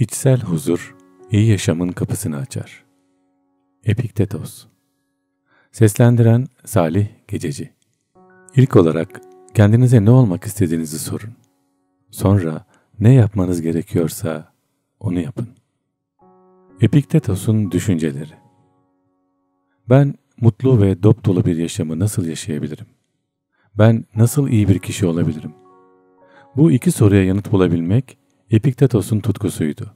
İçsel huzur, iyi yaşamın kapısını açar. Epiktetos Seslendiren Salih Gececi İlk olarak kendinize ne olmak istediğinizi sorun. Sonra ne yapmanız gerekiyorsa onu yapın. Epiktetos'un düşünceleri Ben mutlu ve dop dolu bir yaşamı nasıl yaşayabilirim? Ben nasıl iyi bir kişi olabilirim? Bu iki soruya yanıt bulabilmek Epiktetos'un tutkusuydu.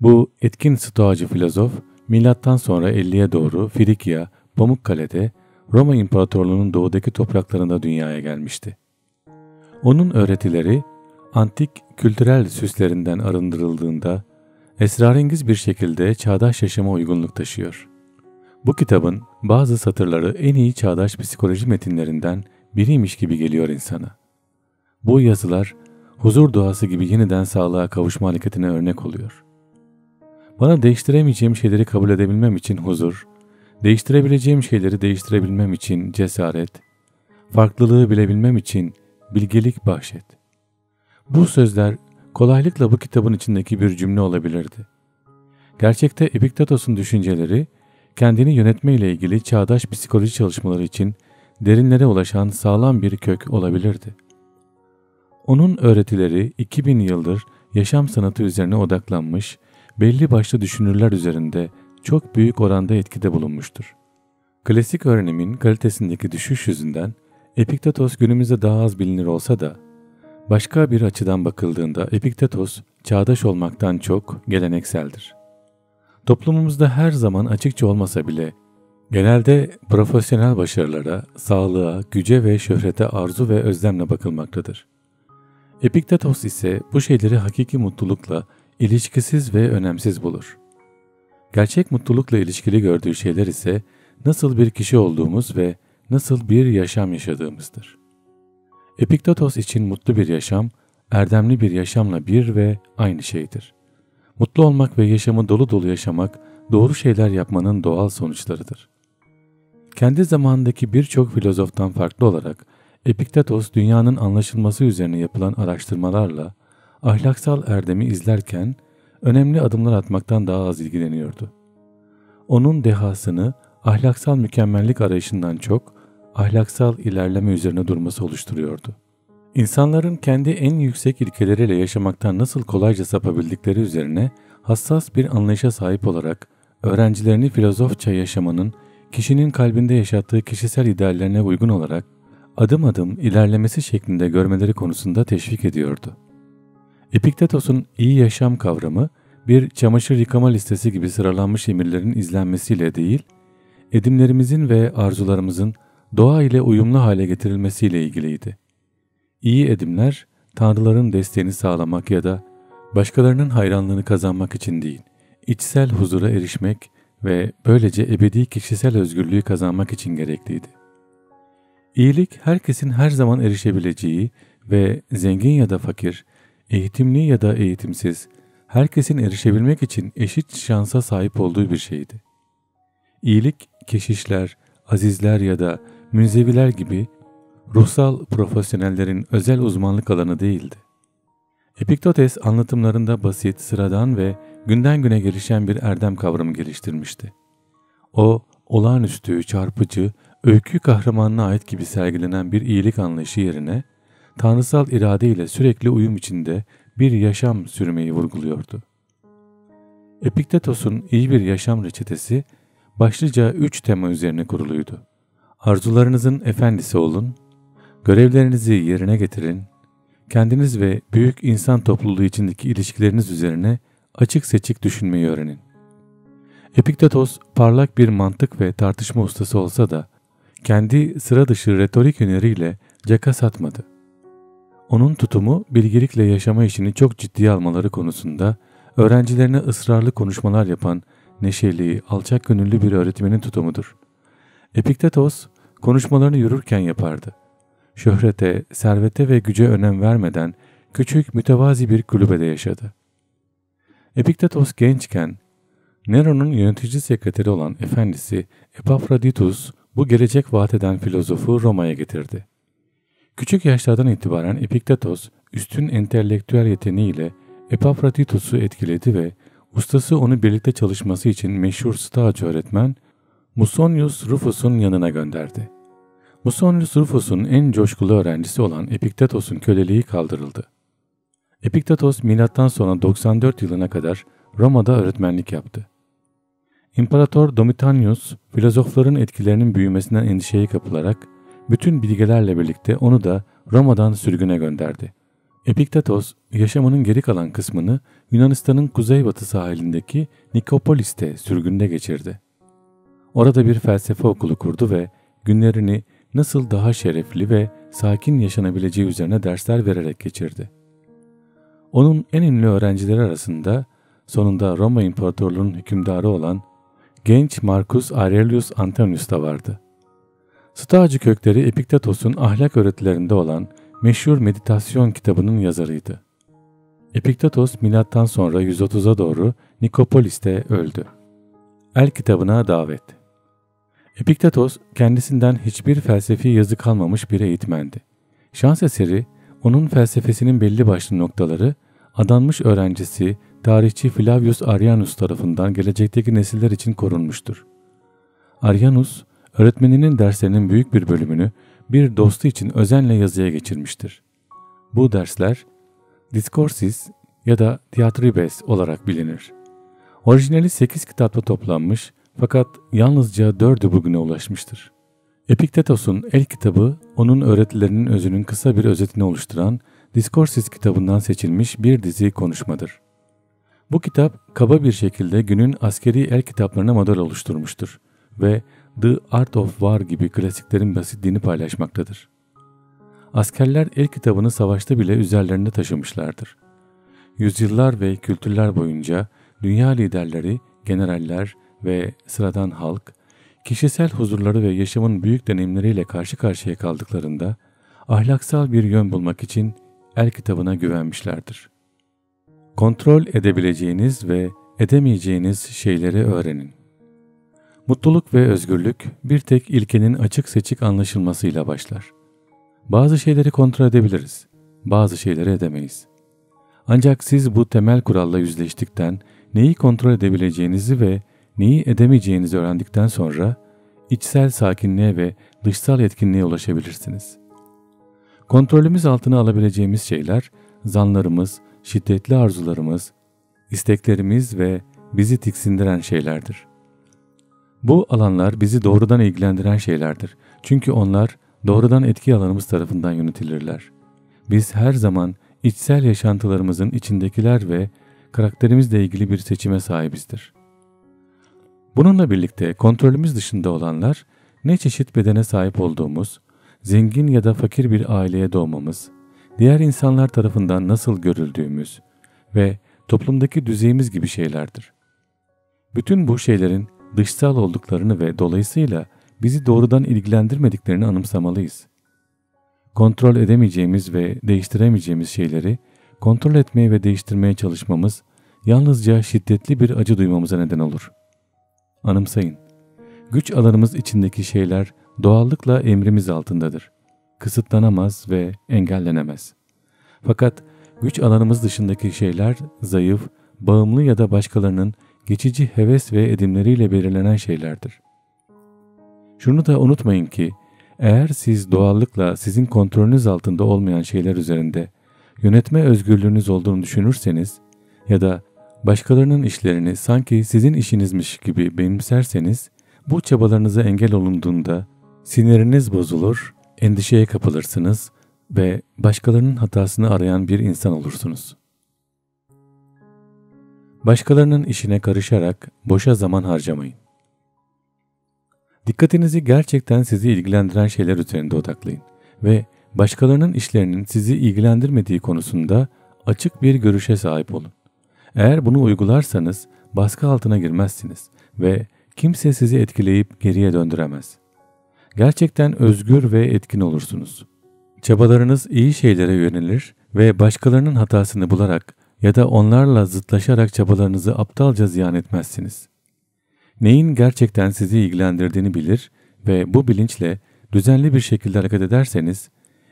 Bu etkin stoacı filozof milattan sonra 50'ye doğru Frikya, Pamukkale'de Roma İmparatorluğu'nun doğudaki topraklarında dünyaya gelmişti. Onun öğretileri antik kültürel süslerinden arındırıldığında esrarengiz bir şekilde çağdaş yaşama uygunluk taşıyor. Bu kitabın bazı satırları en iyi çağdaş psikoloji metinlerinden biriymiş gibi geliyor insana. Bu yazılar huzur duası gibi yeniden sağlığa kavuşma hareketine örnek oluyor. Bana değiştiremeyeceğim şeyleri kabul edebilmem için huzur, değiştirebileceğim şeyleri değiştirebilmem için cesaret, farklılığı bilebilmem için bilgelik bahşet. Bu sözler kolaylıkla bu kitabın içindeki bir cümle olabilirdi. Gerçekte Epiktetos'un düşünceleri, kendini yönetme ile ilgili çağdaş psikoloji çalışmaları için derinlere ulaşan sağlam bir kök olabilirdi. Onun öğretileri 2000 yıldır yaşam sanatı üzerine odaklanmış, belli başlı düşünürler üzerinde çok büyük oranda etkide bulunmuştur. Klasik öğrenimin kalitesindeki düşüş yüzünden Epiktetos günümüzde daha az bilinir olsa da başka bir açıdan bakıldığında Epiktetos çağdaş olmaktan çok gelenekseldir. Toplumumuzda her zaman açıkça olmasa bile genelde profesyonel başarılara, sağlığa, güce ve şöhrete arzu ve özlemle bakılmaktadır. Epiktetos ise bu şeyleri hakiki mutlulukla ilişkisiz ve önemsiz bulur. Gerçek mutlulukla ilişkili gördüğü şeyler ise nasıl bir kişi olduğumuz ve nasıl bir yaşam yaşadığımızdır. Epiktetos için mutlu bir yaşam, erdemli bir yaşamla bir ve aynı şeydir. Mutlu olmak ve yaşamı dolu dolu yaşamak, doğru şeyler yapmanın doğal sonuçlarıdır. Kendi zamanındaki birçok filozoftan farklı olarak Epiktetos dünyanın anlaşılması üzerine yapılan araştırmalarla ahlaksal erdemi izlerken önemli adımlar atmaktan daha az ilgileniyordu. Onun dehasını ahlaksal mükemmellik arayışından çok ahlaksal ilerleme üzerine durması oluşturuyordu. İnsanların kendi en yüksek ilkeleriyle yaşamaktan nasıl kolayca sapabildikleri üzerine hassas bir anlayışa sahip olarak öğrencilerini filozofça yaşamanın kişinin kalbinde yaşattığı kişisel ideallerine uygun olarak adım adım ilerlemesi şeklinde görmeleri konusunda teşvik ediyordu. Epiktetos'un iyi yaşam kavramı bir çamaşır yıkama listesi gibi sıralanmış emirlerin izlenmesiyle değil, edimlerimizin ve arzularımızın doğa ile uyumlu hale getirilmesiyle ilgiliydi. İyi edimler, tanrıların desteğini sağlamak ya da başkalarının hayranlığını kazanmak için değil, içsel huzura erişmek ve böylece ebedi kişisel özgürlüğü kazanmak için gerekliydi. İyilik herkesin her zaman erişebileceği ve zengin ya da fakir, eğitimli ya da eğitimsiz, herkesin erişebilmek için eşit şansa sahip olduğu bir şeydi. İyilik, keşişler, azizler ya da münzeviler gibi ruhsal profesyonellerin özel uzmanlık alanı değildi. Epiktotes anlatımlarında basit, sıradan ve günden güne gelişen bir erdem kavramı geliştirmişti. O, olağanüstü, çarpıcı, öykü kahramanına ait gibi sergilenen bir iyilik anlayışı yerine, tanrısal irade ile sürekli uyum içinde bir yaşam sürmeyi vurguluyordu. Epiktetos'un iyi bir yaşam reçetesi başlıca üç tema üzerine kuruluydu. Arzularınızın efendisi olun, görevlerinizi yerine getirin, kendiniz ve büyük insan topluluğu içindeki ilişkileriniz üzerine açık seçik düşünmeyi öğrenin. Epiktetos parlak bir mantık ve tartışma ustası olsa da kendi sıra dışı retorik öneriyle caka satmadı. Onun tutumu bilgelikle yaşama işini çok ciddiye almaları konusunda öğrencilerine ısrarlı konuşmalar yapan neşeli, alçak gönüllü bir öğretmenin tutumudur. Epiktetos konuşmalarını yürürken yapardı. Şöhrete, servete ve güce önem vermeden küçük mütevazi bir kulübede yaşadı. Epiktetos gençken Nero'nun yönetici sekreteri olan efendisi Epaphroditus bu gelecek vaat eden filozofu Roma'ya getirdi. Küçük yaşlardan itibaren Epiktetos üstün entelektüel yeteneğiyle Epafroditus'u etkiledi ve ustası onu birlikte çalışması için meşhur Stoacı öğretmen Musonius Rufus'un yanına gönderdi. Musonius Rufus'un en coşkulu öğrencisi olan Epiktetos'un köleliği kaldırıldı. Epiktetos milattan sonra 94 yılına kadar Roma'da öğretmenlik yaptı. İmparator Domitianus filozofların etkilerinin büyümesinden endişeye kapılarak bütün bilgelerle birlikte onu da Roma'dan sürgüne gönderdi. Epiktetos yaşamının geri kalan kısmını Yunanistan'ın kuzeybatı sahilindeki Nikopolis'te sürgünde geçirdi. Orada bir felsefe okulu kurdu ve günlerini nasıl daha şerefli ve sakin yaşanabileceği üzerine dersler vererek geçirdi. Onun en ünlü öğrencileri arasında sonunda Roma İmparatorluğu'nun hükümdarı olan genç Marcus Aurelius Antonius da vardı. Stoacı kökleri Epiktetos'un ahlak öğretilerinde olan meşhur meditasyon kitabının yazarıydı. Epiktetos milattan sonra 130'a doğru Nikopolis'te öldü. El kitabına davet. Epiktetos kendisinden hiçbir felsefi yazı kalmamış bir eğitmendi. Şans eseri onun felsefesinin belli başlı noktaları adanmış öğrencisi tarihçi Flavius Arianus tarafından gelecekteki nesiller için korunmuştur. Arianus, öğretmeninin derslerinin büyük bir bölümünü bir dostu için özenle yazıya geçirmiştir. Bu dersler Discourses ya da Diatribes olarak bilinir. Orijinali 8 kitapta toplanmış fakat yalnızca 4'ü bugüne ulaşmıştır. Epiktetos'un el kitabı onun öğretilerinin özünün kısa bir özetini oluşturan Discourses kitabından seçilmiş bir dizi konuşmadır. Bu kitap kaba bir şekilde günün askeri el kitaplarına model oluşturmuştur ve The Art of War gibi klasiklerin basitliğini paylaşmaktadır. Askerler el kitabını savaşta bile üzerlerinde taşımışlardır. Yüzyıllar ve kültürler boyunca dünya liderleri, generaller ve sıradan halk, kişisel huzurları ve yaşamın büyük deneyimleriyle karşı karşıya kaldıklarında ahlaksal bir yön bulmak için el kitabına güvenmişlerdir. Kontrol edebileceğiniz ve edemeyeceğiniz şeyleri öğrenin. Mutluluk ve özgürlük bir tek ilkenin açık seçik anlaşılmasıyla başlar. Bazı şeyleri kontrol edebiliriz, bazı şeyleri edemeyiz. Ancak siz bu temel kuralla yüzleştikten, neyi kontrol edebileceğinizi ve neyi edemeyeceğinizi öğrendikten sonra içsel sakinliğe ve dışsal etkinliğe ulaşabilirsiniz. Kontrolümüz altına alabileceğimiz şeyler, zanlarımız, şiddetli arzularımız, isteklerimiz ve bizi tiksindiren şeylerdir. Bu alanlar bizi doğrudan ilgilendiren şeylerdir. Çünkü onlar doğrudan etki alanımız tarafından yönetilirler. Biz her zaman içsel yaşantılarımızın içindekiler ve karakterimizle ilgili bir seçime sahibizdir. Bununla birlikte kontrolümüz dışında olanlar ne çeşit bedene sahip olduğumuz, zengin ya da fakir bir aileye doğmamız, diğer insanlar tarafından nasıl görüldüğümüz ve toplumdaki düzeyimiz gibi şeylerdir. Bütün bu şeylerin dışsal olduklarını ve dolayısıyla bizi doğrudan ilgilendirmediklerini anımsamalıyız. Kontrol edemeyeceğimiz ve değiştiremeyeceğimiz şeyleri kontrol etmeye ve değiştirmeye çalışmamız yalnızca şiddetli bir acı duymamıza neden olur. Anımsayın, güç alanımız içindeki şeyler doğallıkla emrimiz altındadır. Kısıtlanamaz ve engellenemez. Fakat güç alanımız dışındaki şeyler zayıf, bağımlı ya da başkalarının geçici heves ve edimleriyle belirlenen şeylerdir. Şunu da unutmayın ki eğer siz doğallıkla sizin kontrolünüz altında olmayan şeyler üzerinde yönetme özgürlüğünüz olduğunu düşünürseniz ya da başkalarının işlerini sanki sizin işinizmiş gibi benimserseniz bu çabalarınıza engel olunduğunda siniriniz bozulur, endişeye kapılırsınız ve başkalarının hatasını arayan bir insan olursunuz. Başkalarının işine karışarak boşa zaman harcamayın. Dikkatinizi gerçekten sizi ilgilendiren şeyler üzerinde odaklayın ve başkalarının işlerinin sizi ilgilendirmediği konusunda açık bir görüşe sahip olun. Eğer bunu uygularsanız baskı altına girmezsiniz ve kimse sizi etkileyip geriye döndüremez. Gerçekten özgür ve etkin olursunuz. Çabalarınız iyi şeylere yönelir ve başkalarının hatasını bularak ya da onlarla zıtlaşarak çabalarınızı aptalca ziyan etmezsiniz. Neyin gerçekten sizi ilgilendirdiğini bilir ve bu bilinçle düzenli bir şekilde hareket ederseniz,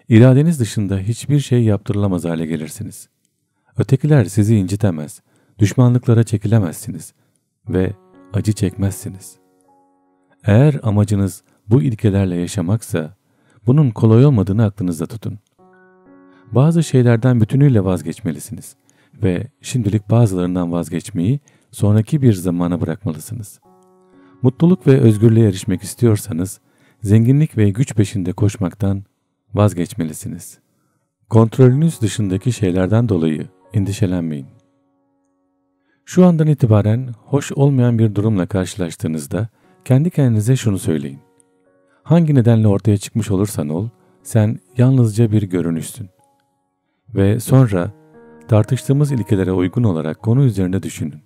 iradeniz dışında hiçbir şey yaptırılamaz hale gelirsiniz. Ötekiler sizi incitemez, düşmanlıklara çekilemezsiniz ve acı çekmezsiniz. Eğer amacınız bu ilkelerle yaşamaksa, bunun kolay olmadığını aklınızda tutun. Bazı şeylerden bütünüyle vazgeçmelisiniz ve şimdilik bazılarından vazgeçmeyi sonraki bir zamana bırakmalısınız. Mutluluk ve özgürlüğe erişmek istiyorsanız, zenginlik ve güç peşinde koşmaktan vazgeçmelisiniz. Kontrolünüz dışındaki şeylerden dolayı endişelenmeyin. Şu andan itibaren hoş olmayan bir durumla karşılaştığınızda kendi kendinize şunu söyleyin. Hangi nedenle ortaya çıkmış olursan ol, sen yalnızca bir görünüşsün. Ve sonra tartıştığımız ilkelere uygun olarak konu üzerinde düşünün.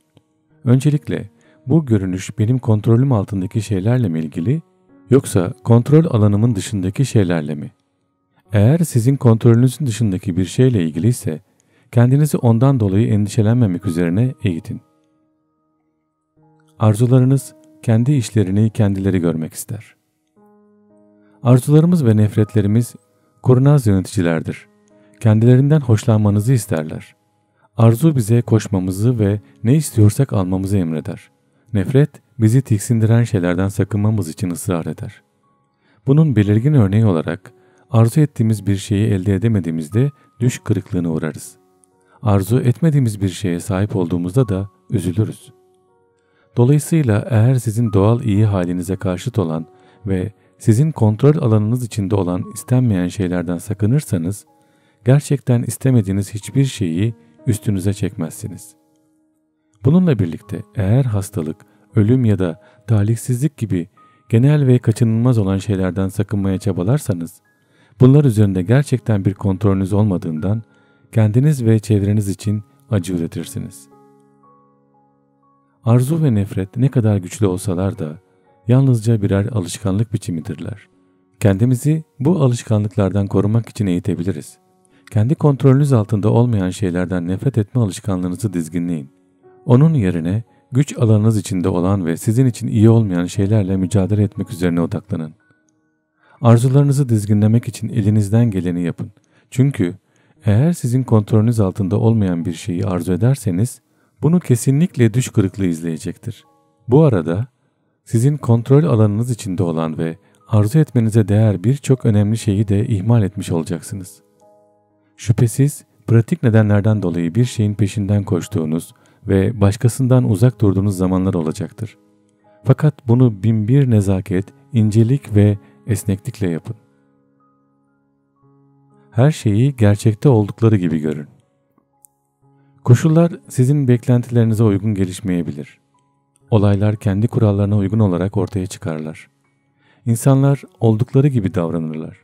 Öncelikle bu görünüş benim kontrolüm altındaki şeylerle mi ilgili yoksa kontrol alanımın dışındaki şeylerle mi? Eğer sizin kontrolünüzün dışındaki bir şeyle ilgili ise kendinizi ondan dolayı endişelenmemek üzerine eğitin. Arzularınız kendi işlerini kendileri görmek ister. Arzularımız ve nefretlerimiz kurnaz yöneticilerdir. Kendilerinden hoşlanmanızı isterler. Arzu bize koşmamızı ve ne istiyorsak almamızı emreder. Nefret bizi tiksindiren şeylerden sakınmamız için ısrar eder. Bunun belirgin örneği olarak arzu ettiğimiz bir şeyi elde edemediğimizde düş kırıklığına uğrarız. Arzu etmediğimiz bir şeye sahip olduğumuzda da üzülürüz. Dolayısıyla eğer sizin doğal iyi halinize karşıt olan ve sizin kontrol alanınız içinde olan istenmeyen şeylerden sakınırsanız, gerçekten istemediğiniz hiçbir şeyi üstünüze çekmezsiniz. Bununla birlikte eğer hastalık, ölüm ya da talihsizlik gibi genel ve kaçınılmaz olan şeylerden sakınmaya çabalarsanız, bunlar üzerinde gerçekten bir kontrolünüz olmadığından kendiniz ve çevreniz için acı üretirsiniz. Arzu ve nefret ne kadar güçlü olsalar da yalnızca birer alışkanlık biçimidirler. Kendimizi bu alışkanlıklardan korumak için eğitebiliriz. Kendi kontrolünüz altında olmayan şeylerden nefret etme alışkanlığınızı dizginleyin. Onun yerine güç alanınız içinde olan ve sizin için iyi olmayan şeylerle mücadele etmek üzerine odaklanın. Arzularınızı dizginlemek için elinizden geleni yapın. Çünkü eğer sizin kontrolünüz altında olmayan bir şeyi arzu ederseniz bunu kesinlikle düş kırıklığı izleyecektir. Bu arada sizin kontrol alanınız içinde olan ve arzu etmenize değer birçok önemli şeyi de ihmal etmiş olacaksınız. Şüphesiz pratik nedenlerden dolayı bir şeyin peşinden koştuğunuz ve başkasından uzak durduğunuz zamanlar olacaktır. Fakat bunu binbir nezaket, incelik ve esneklikle yapın. Her şeyi gerçekte oldukları gibi görün. Koşullar sizin beklentilerinize uygun gelişmeyebilir. Olaylar kendi kurallarına uygun olarak ortaya çıkarlar. İnsanlar oldukları gibi davranırlar.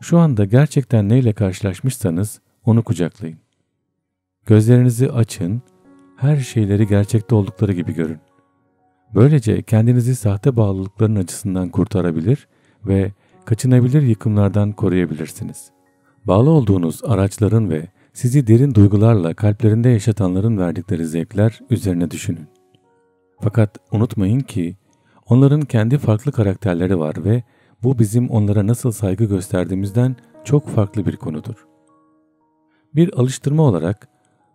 Şu anda gerçekten neyle karşılaşmışsanız onu kucaklayın. Gözlerinizi açın, her şeyleri gerçekte oldukları gibi görün. Böylece kendinizi sahte bağlılıkların acısından kurtarabilir ve kaçınabilir yıkımlardan koruyabilirsiniz. Bağlı olduğunuz araçların ve sizi derin duygularla kalplerinde yaşatanların verdikleri zevkler üzerine düşünün. Fakat unutmayın ki onların kendi farklı karakterleri var ve bu bizim onlara nasıl saygı gösterdiğimizden çok farklı bir konudur. Bir alıştırma olarak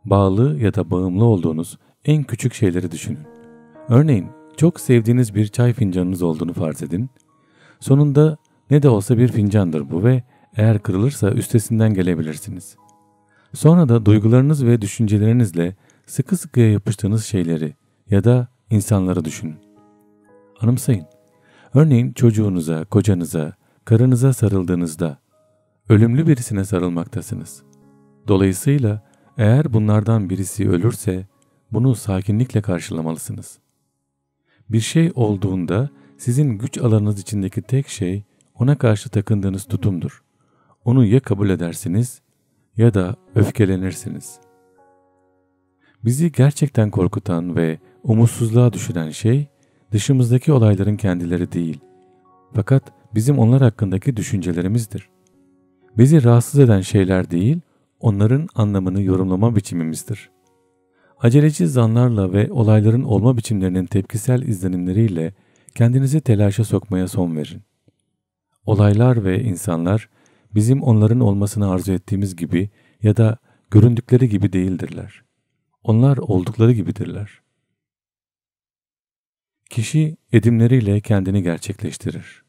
bağlı ya da bağımlı olduğunuz en küçük şeyleri düşünün. Örneğin çok sevdiğiniz bir çay fincanınız olduğunu farz edin. Sonunda ne de olsa bir fincandır bu ve eğer kırılırsa üstesinden gelebilirsiniz. Sonra da duygularınız ve düşüncelerinizle sıkı sıkıya yapıştığınız şeyleri ya da insanları düşünün. Anımsayın. Örneğin çocuğunuza, kocanıza, karınıza sarıldığınızda ölümlü birisine sarılmaktasınız. Dolayısıyla eğer bunlardan birisi ölürse bunu sakinlikle karşılamalısınız. Bir şey olduğunda sizin güç alanınız içindeki tek şey ona karşı takındığınız tutumdur. Onu ya kabul edersiniz ya da öfkelenirsiniz. Bizi gerçekten korkutan ve umutsuzluğa düşüren şey dışımızdaki olayların kendileri değil. Fakat bizim onlar hakkındaki düşüncelerimizdir. Bizi rahatsız eden şeyler değil, onların anlamını yorumlama biçimimizdir. Aceleci zanlarla ve olayların olma biçimlerinin tepkisel izlenimleriyle kendinizi telaşa sokmaya son verin. Olaylar ve insanlar bizim onların olmasını arzu ettiğimiz gibi ya da göründükleri gibi değildirler. Onlar oldukları gibidirler. Kişi edimleriyle kendini gerçekleştirir.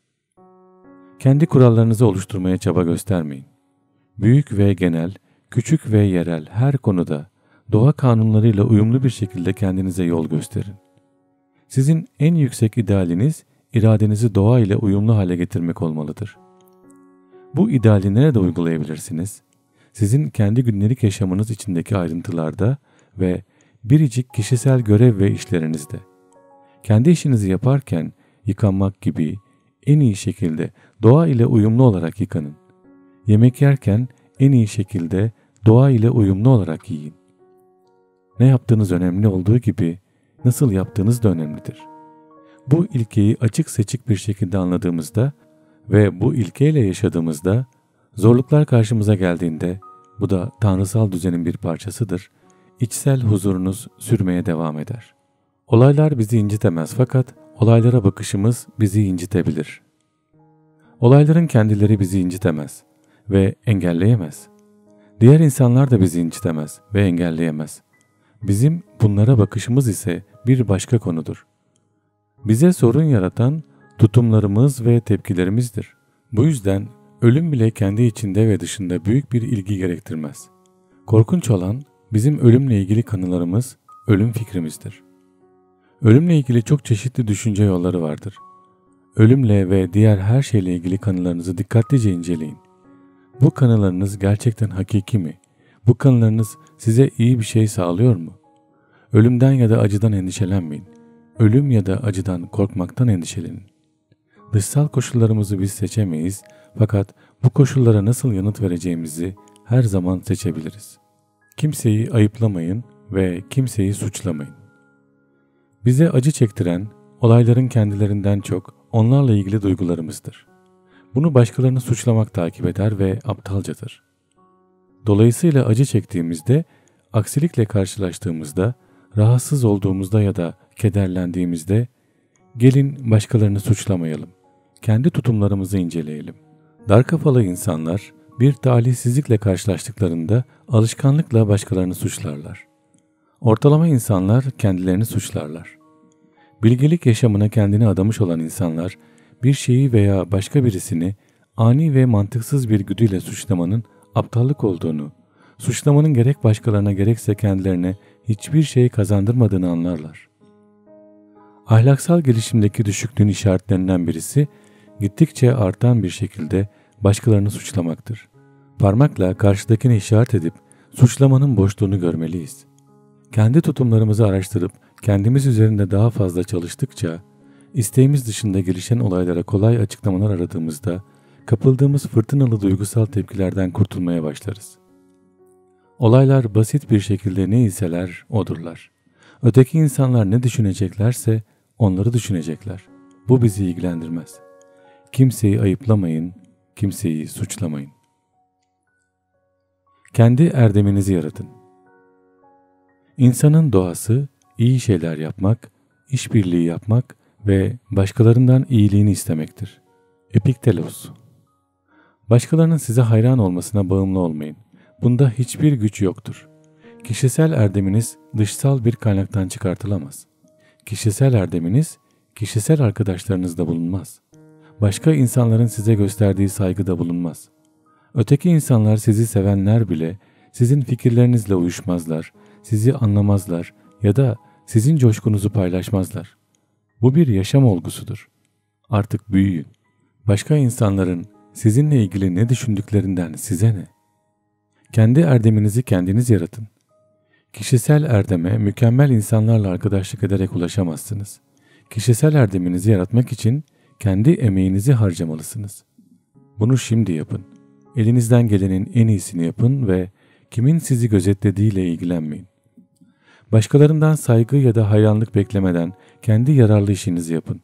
Kendi kurallarınızı oluşturmaya çaba göstermeyin. Büyük ve genel, küçük ve yerel her konuda doğa kanunlarıyla uyumlu bir şekilde kendinize yol gösterin. Sizin en yüksek idealiniz iradenizi doğa ile uyumlu hale getirmek olmalıdır. Bu ideali nerede uygulayabilirsiniz? Sizin kendi günlük yaşamınız içindeki ayrıntılarda ve biricik kişisel görev ve işlerinizde. Kendi işinizi yaparken yıkanmak gibi en iyi şekilde doğa ile uyumlu olarak yıkanın. Yemek yerken en iyi şekilde doğa ile uyumlu olarak yiyin. Ne yaptığınız önemli olduğu gibi nasıl yaptığınız da önemlidir. Bu ilkeyi açık seçik bir şekilde anladığımızda ve bu ilkeyle yaşadığımızda zorluklar karşımıza geldiğinde bu da tanrısal düzenin bir parçasıdır. İçsel huzurunuz sürmeye devam eder. Olaylar bizi incitemez fakat olaylara bakışımız bizi incitebilir. Olayların kendileri bizi incitemez ve engelleyemez. Diğer insanlar da bizi incitemez ve engelleyemez. Bizim bunlara bakışımız ise bir başka konudur. Bize sorun yaratan tutumlarımız ve tepkilerimizdir. Bu yüzden ölüm bile kendi içinde ve dışında büyük bir ilgi gerektirmez. Korkunç olan bizim ölümle ilgili kanılarımız, ölüm fikrimizdir. Ölümle ilgili çok çeşitli düşünce yolları vardır. Ölümle ve diğer her şeyle ilgili kanılarınızı dikkatlice inceleyin. Bu kanılarınız gerçekten hakiki mi? Bu kanılarınız size iyi bir şey sağlıyor mu? Ölümden ya da acıdan endişelenmeyin. Ölüm ya da acıdan korkmaktan endişelenin. Dışsal koşullarımızı biz seçemeyiz fakat bu koşullara nasıl yanıt vereceğimizi her zaman seçebiliriz. Kimseyi ayıplamayın ve kimseyi suçlamayın. Bize acı çektiren olayların kendilerinden çok onlarla ilgili duygularımızdır. Bunu başkalarını suçlamak takip eder ve aptalcadır. Dolayısıyla acı çektiğimizde, aksilikle karşılaştığımızda, rahatsız olduğumuzda ya da kederlendiğimizde gelin başkalarını suçlamayalım. Kendi tutumlarımızı inceleyelim. Dar kafalı insanlar bir talihsizlikle karşılaştıklarında alışkanlıkla başkalarını suçlarlar. Ortalama insanlar kendilerini suçlarlar. Bilgelik yaşamına kendini adamış olan insanlar bir şeyi veya başka birisini ani ve mantıksız bir güdüyle suçlamanın aptallık olduğunu, suçlamanın gerek başkalarına gerekse kendilerine hiçbir şey kazandırmadığını anlarlar. Ahlaksal gelişimdeki düşüklüğün işaretlerinden birisi gittikçe artan bir şekilde başkalarını suçlamaktır. Parmakla karşıdakini işaret edip suçlamanın boşluğunu görmeliyiz. Kendi tutumlarımızı araştırıp kendimiz üzerinde daha fazla çalıştıkça, isteğimiz dışında gelişen olaylara kolay açıklamalar aradığımızda, kapıldığımız fırtınalı duygusal tepkilerden kurtulmaya başlarız. Olaylar basit bir şekilde ne iseler odurlar. Öteki insanlar ne düşüneceklerse onları düşünecekler. Bu bizi ilgilendirmez. Kimseyi ayıplamayın, kimseyi suçlamayın. Kendi erdeminizi yaratın. İnsanın doğası iyi şeyler yapmak, işbirliği yapmak ve başkalarından iyiliğini istemektir. Epiktelos Başkalarının size hayran olmasına bağımlı olmayın. Bunda hiçbir güç yoktur. Kişisel erdeminiz dışsal bir kaynaktan çıkartılamaz. Kişisel erdeminiz kişisel arkadaşlarınızda bulunmaz. Başka insanların size gösterdiği saygıda bulunmaz. Öteki insanlar sizi sevenler bile sizin fikirlerinizle uyuşmazlar, sizi anlamazlar ya da sizin coşkunuzu paylaşmazlar. Bu bir yaşam olgusudur. Artık büyüyün. Başka insanların sizinle ilgili ne düşündüklerinden size ne? Kendi erdeminizi kendiniz yaratın. Kişisel erdeme mükemmel insanlarla arkadaşlık ederek ulaşamazsınız. Kişisel erdeminizi yaratmak için kendi emeğinizi harcamalısınız. Bunu şimdi yapın. Elinizden gelenin en iyisini yapın ve kimin sizi gözetlediğiyle ilgilenmeyin. Başkalarından saygı ya da hayranlık beklemeden kendi yararlı işinizi yapın.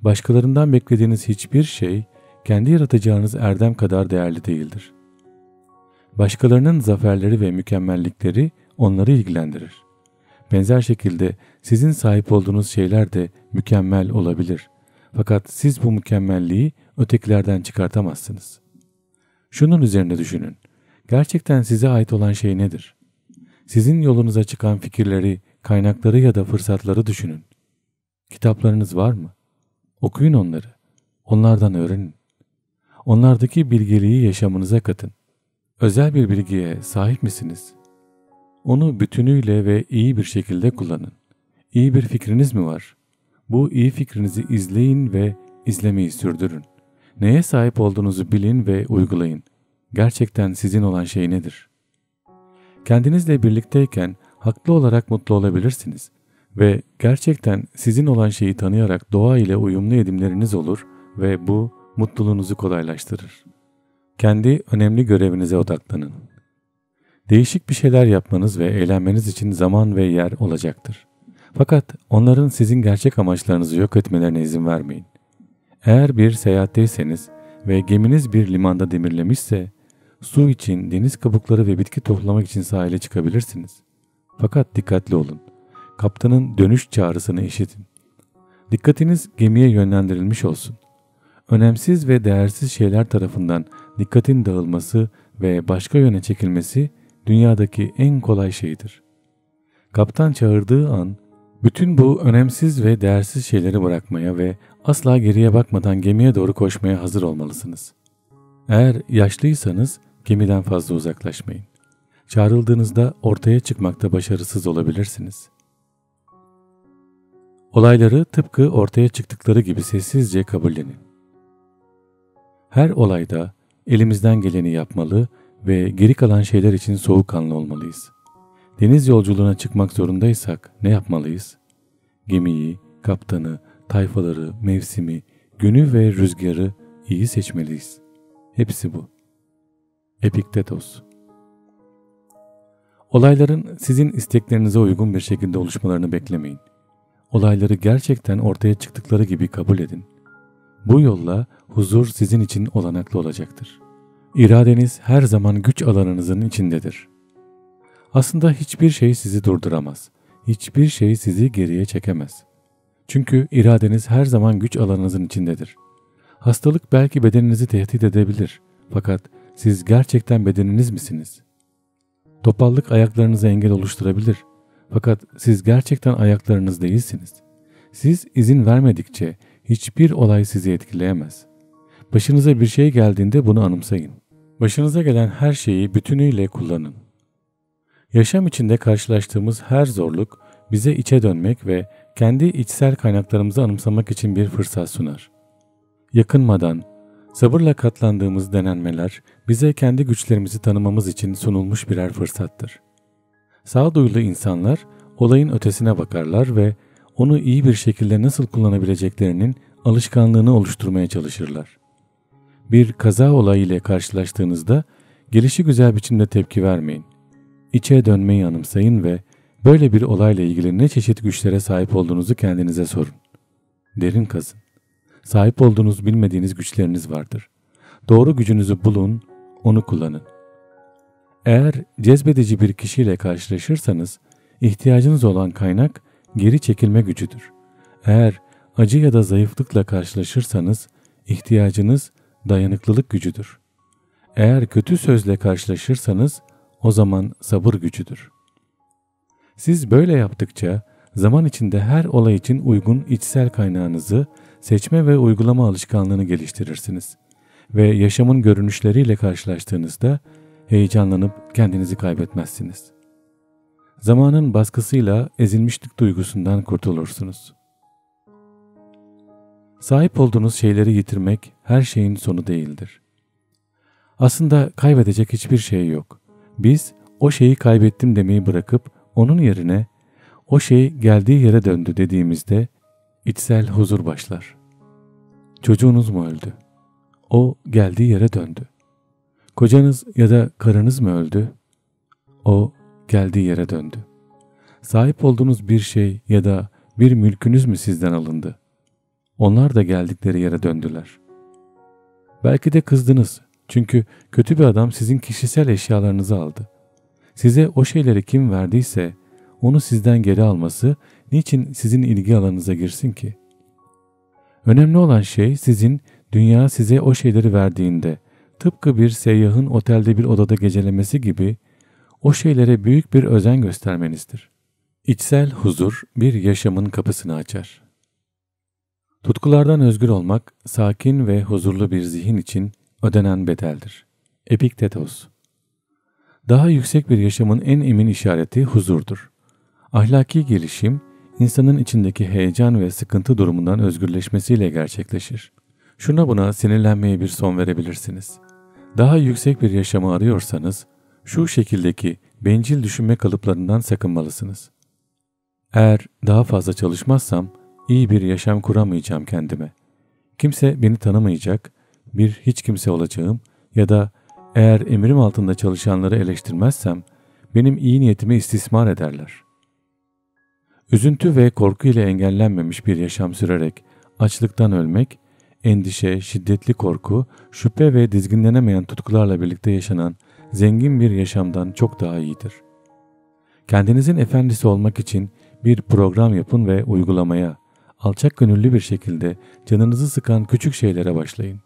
Başkalarından beklediğiniz hiçbir şey kendi yaratacağınız erdem kadar değerli değildir. Başkalarının zaferleri ve mükemmellikleri onları ilgilendirir. Benzer şekilde sizin sahip olduğunuz şeyler de mükemmel olabilir. Fakat siz bu mükemmelliği ötekilerden çıkartamazsınız. Şunun üzerine düşünün. Gerçekten size ait olan şey nedir? Sizin yolunuza çıkan fikirleri, kaynakları ya da fırsatları düşünün. Kitaplarınız var mı? Okuyun onları. Onlardan öğrenin. Onlardaki bilgeliği yaşamınıza katın. Özel bir bilgiye sahip misiniz? Onu bütünüyle ve iyi bir şekilde kullanın. İyi bir fikriniz mi var? Bu iyi fikrinizi izleyin ve izlemeyi sürdürün. Neye sahip olduğunuzu bilin ve uygulayın. Gerçekten sizin olan şey nedir? Kendinizle birlikteyken haklı olarak mutlu olabilirsiniz ve gerçekten sizin olan şeyi tanıyarak doğa ile uyumlu edimleriniz olur ve bu mutluluğunuzu kolaylaştırır. Kendi önemli görevinize odaklanın. Değişik bir şeyler yapmanız ve eğlenmeniz için zaman ve yer olacaktır. Fakat onların sizin gerçek amaçlarınızı yok etmelerine izin vermeyin. Eğer bir seyahatteyseniz ve geminiz bir limanda demirlemişse, su için, deniz kabukları ve bitki toplamak için sahile çıkabilirsiniz. Fakat dikkatli olun. Kaptanın dönüş çağrısını işitin. Dikkatiniz gemiye yönlendirilmiş olsun. Önemsiz ve değersiz şeyler tarafından dikkatin dağılması ve başka yöne çekilmesi dünyadaki en kolay şeydir. Kaptan çağırdığı an bütün bu önemsiz ve değersiz şeyleri bırakmaya ve asla geriye bakmadan gemiye doğru koşmaya hazır olmalısınız. Eğer yaşlıysanız gemiden fazla uzaklaşmayın. Çağrıldığınızda ortaya çıkmakta başarısız olabilirsiniz. Olayları tıpkı ortaya çıktıkları gibi sessizce kabullenin. Her olayda elimizden geleni yapmalı ve geri kalan şeyler için soğukkanlı olmalıyız. Deniz yolculuğuna çıkmak zorundaysak ne yapmalıyız? Gemiyi, kaptanı, tayfaları, mevsimi, günü ve rüzgarı iyi seçmeliyiz. Hepsi bu. Epiktetos Olayların sizin isteklerinize uygun bir şekilde oluşmalarını beklemeyin. Olayları gerçekten ortaya çıktıkları gibi kabul edin. Bu yolla huzur sizin için olanaklı olacaktır. İradeniz her zaman güç alanınızın içindedir. Aslında hiçbir şey sizi durduramaz. Hiçbir şey sizi geriye çekemez. Çünkü iradeniz her zaman güç alanınızın içindedir. Hastalık belki bedeninizi tehdit edebilir. Fakat siz gerçekten bedeniniz misiniz? Topallık ayaklarınıza engel oluşturabilir. Fakat siz gerçekten ayaklarınız değilsiniz. Siz izin vermedikçe hiçbir olay sizi etkileyemez. Başınıza bir şey geldiğinde bunu anımsayın. Başınıza gelen her şeyi bütünüyle kullanın. Yaşam içinde karşılaştığımız her zorluk bize içe dönmek ve kendi içsel kaynaklarımızı anımsamak için bir fırsat sunar. Yakınmadan, sabırla katlandığımız denenmeler bize kendi güçlerimizi tanımamız için sunulmuş birer fırsattır. Sağduyulu insanlar olayın ötesine bakarlar ve onu iyi bir şekilde nasıl kullanabileceklerinin alışkanlığını oluşturmaya çalışırlar. Bir kaza olayı ile karşılaştığınızda gelişi güzel biçimde tepki vermeyin. İçe dönmeyi anımsayın ve böyle bir olayla ilgili ne çeşit güçlere sahip olduğunuzu kendinize sorun. Derin kazın. Sahip olduğunuz bilmediğiniz güçleriniz vardır. Doğru gücünüzü bulun, onu kullanın. Eğer cezbedici bir kişiyle karşılaşırsanız, ihtiyacınız olan kaynak geri çekilme gücüdür. Eğer acı ya da zayıflıkla karşılaşırsanız, ihtiyacınız dayanıklılık gücüdür. Eğer kötü sözle karşılaşırsanız, o zaman sabır gücüdür. Siz böyle yaptıkça zaman içinde her olay için uygun içsel kaynağınızı seçme ve uygulama alışkanlığını geliştirirsiniz ve yaşamın görünüşleriyle karşılaştığınızda heyecanlanıp kendinizi kaybetmezsiniz. Zamanın baskısıyla ezilmişlik duygusundan kurtulursunuz. Sahip olduğunuz şeyleri yitirmek her şeyin sonu değildir. Aslında kaybedecek hiçbir şey yok. Biz o şeyi kaybettim demeyi bırakıp onun yerine o şey geldiği yere döndü dediğimizde içsel huzur başlar. Çocuğunuz mu öldü? O geldiği yere döndü. Kocanız ya da karınız mı öldü? O geldiği yere döndü. Sahip olduğunuz bir şey ya da bir mülkünüz mü sizden alındı? Onlar da geldikleri yere döndüler. Belki de kızdınız çünkü kötü bir adam sizin kişisel eşyalarınızı aldı. Size o şeyleri kim verdiyse onu sizden geri alması niçin sizin ilgi alanınıza girsin ki? Önemli olan şey sizin dünya size o şeyleri verdiğinde tıpkı bir seyyahın otelde bir odada gecelemesi gibi o şeylere büyük bir özen göstermenizdir. İçsel huzur bir yaşamın kapısını açar. Tutkulardan özgür olmak, sakin ve huzurlu bir zihin için ödenen bedeldir. Epiktetos Daha yüksek bir yaşamın en emin işareti huzurdur. Ahlaki gelişim, insanın içindeki heyecan ve sıkıntı durumundan özgürleşmesiyle gerçekleşir. Şuna buna sinirlenmeye bir son verebilirsiniz. Daha yüksek bir yaşamı arıyorsanız, şu şekildeki bencil düşünme kalıplarından sakınmalısınız. Eğer daha fazla çalışmazsam iyi bir yaşam kuramayacağım kendime. Kimse beni tanımayacak, bir hiç kimse olacağım ya da eğer emrim altında çalışanları eleştirmezsem benim iyi niyetimi istismar ederler. Üzüntü ve korku ile engellenmemiş bir yaşam sürerek açlıktan ölmek, endişe, şiddetli korku, şüphe ve dizginlenemeyen tutkularla birlikte yaşanan zengin bir yaşamdan çok daha iyidir. Kendinizin efendisi olmak için bir program yapın ve uygulamaya, alçak gönüllü bir şekilde canınızı sıkan küçük şeylere başlayın.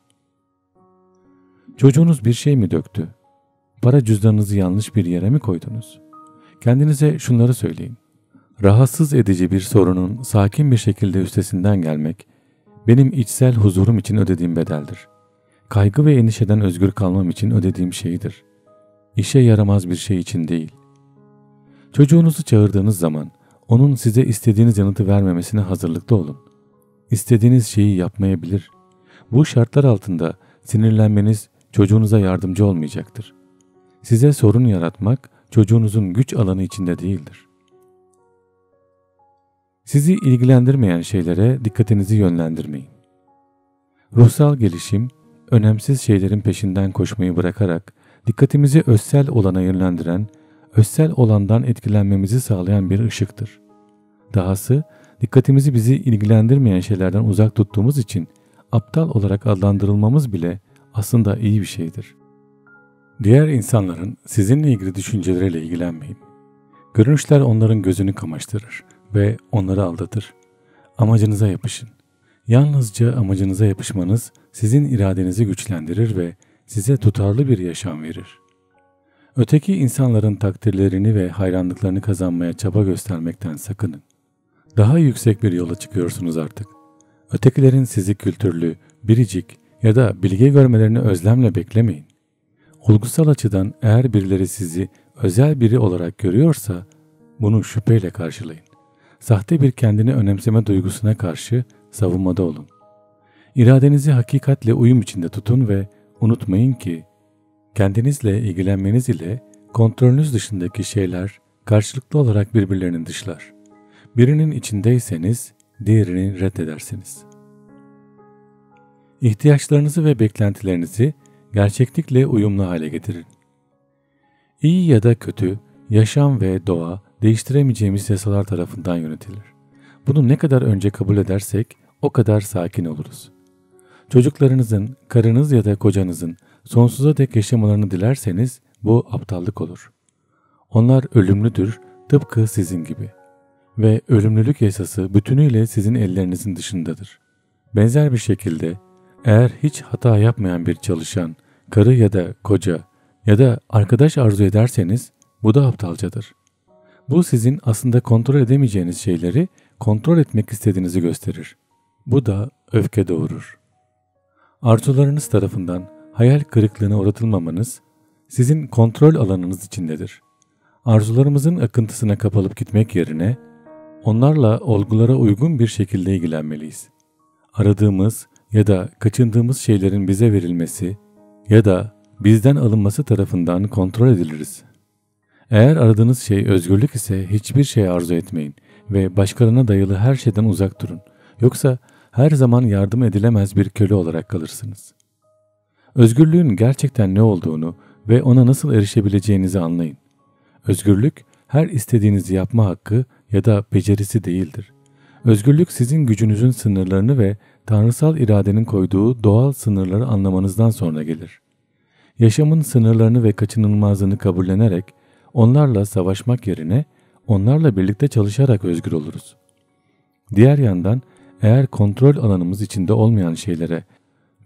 Çocuğunuz bir şey mi döktü? Para cüzdanınızı yanlış bir yere mi koydunuz? Kendinize şunları söyleyin. Rahatsız edici bir sorunun sakin bir şekilde üstesinden gelmek, benim içsel huzurum için ödediğim bedeldir. Kaygı ve endişeden özgür kalmam için ödediğim şeydir. İşe yaramaz bir şey için değil. Çocuğunuzu çağırdığınız zaman onun size istediğiniz yanıtı vermemesine hazırlıklı olun. İstediğiniz şeyi yapmayabilir. Bu şartlar altında sinirlenmeniz çocuğunuza yardımcı olmayacaktır. Size sorun yaratmak çocuğunuzun güç alanı içinde değildir. Sizi ilgilendirmeyen şeylere dikkatinizi yönlendirmeyin. Ruhsal gelişim, önemsiz şeylerin peşinden koşmayı bırakarak dikkatimizi özsel olana yönlendiren özsel olandan etkilenmemizi sağlayan bir ışıktır. Dahası dikkatimizi bizi ilgilendirmeyen şeylerden uzak tuttuğumuz için aptal olarak adlandırılmamız bile aslında iyi bir şeydir. Diğer insanların sizinle ilgili düşünceleriyle ilgilenmeyin. Görünüşler onların gözünü kamaştırır ve onları aldatır. Amacınıza yapışın. Yalnızca amacınıza yapışmanız sizin iradenizi güçlendirir ve size tutarlı bir yaşam verir. Öteki insanların takdirlerini ve hayranlıklarını kazanmaya çaba göstermekten sakının. Daha yüksek bir yola çıkıyorsunuz artık. Ötekilerin sizi kültürlü, biricik ya da bilge görmelerini özlemle beklemeyin. Olgusal açıdan eğer birileri sizi özel biri olarak görüyorsa bunu şüpheyle karşılayın. Sahte bir kendini önemseme duygusuna karşı savunmada olun. İradenizi hakikatle uyum içinde tutun ve unutmayın ki Kendinizle ilgilenmeniz ile kontrolünüz dışındaki şeyler karşılıklı olarak birbirlerinin dışlar. Birinin içindeyseniz diğerini reddedersiniz. İhtiyaçlarınızı ve beklentilerinizi gerçeklikle uyumlu hale getirin. İyi ya da kötü, yaşam ve doğa değiştiremeyeceğimiz yasalar tarafından yönetilir. Bunu ne kadar önce kabul edersek o kadar sakin oluruz. Çocuklarınızın, karınız ya da kocanızın sonsuza dek yaşamalarını dilerseniz bu aptallık olur. Onlar ölümlüdür tıpkı sizin gibi ve ölümlülük yasası bütünüyle sizin ellerinizin dışındadır. Benzer bir şekilde eğer hiç hata yapmayan bir çalışan, karı ya da koca ya da arkadaş arzu ederseniz bu da aptalcadır. Bu sizin aslında kontrol edemeyeceğiniz şeyleri kontrol etmek istediğinizi gösterir. Bu da öfke doğurur. Arzularınız tarafından hayal kırıklığına uğratılmamanız sizin kontrol alanınız içindedir. Arzularımızın akıntısına kapalıp gitmek yerine onlarla olgulara uygun bir şekilde ilgilenmeliyiz. Aradığımız ya da kaçındığımız şeylerin bize verilmesi ya da bizden alınması tarafından kontrol ediliriz. Eğer aradığınız şey özgürlük ise hiçbir şey arzu etmeyin ve başkalarına dayalı her şeyden uzak durun. Yoksa her zaman yardım edilemez bir köle olarak kalırsınız. Özgürlüğün gerçekten ne olduğunu ve ona nasıl erişebileceğinizi anlayın. Özgürlük her istediğinizi yapma hakkı ya da becerisi değildir. Özgürlük sizin gücünüzün sınırlarını ve tanrısal iradenin koyduğu doğal sınırları anlamanızdan sonra gelir. Yaşamın sınırlarını ve kaçınılmazlığını kabullenerek onlarla savaşmak yerine onlarla birlikte çalışarak özgür oluruz. Diğer yandan eğer kontrol alanımız içinde olmayan şeylere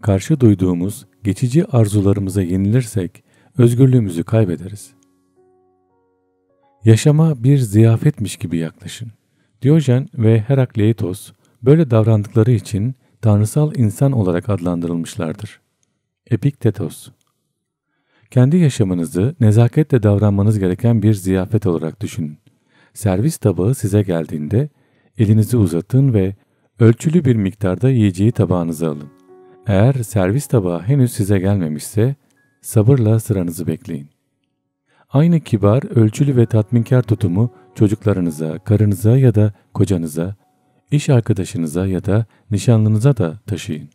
karşı duyduğumuz geçici arzularımıza yenilirsek özgürlüğümüzü kaybederiz. Yaşama bir ziyafetmiş gibi yaklaşın. Diyojen ve Herakleitos böyle davrandıkları için tanrısal insan olarak adlandırılmışlardır. Epiktetos Kendi yaşamınızı nezaketle davranmanız gereken bir ziyafet olarak düşünün. Servis tabağı size geldiğinde elinizi uzatın ve ölçülü bir miktarda yiyeceği tabağınıza alın. Eğer servis tabağı henüz size gelmemişse sabırla sıranızı bekleyin. Aynı kibar, ölçülü ve tatminkar tutumu çocuklarınıza, karınıza ya da kocanıza, iş arkadaşınıza ya da nişanlınıza da taşıyın.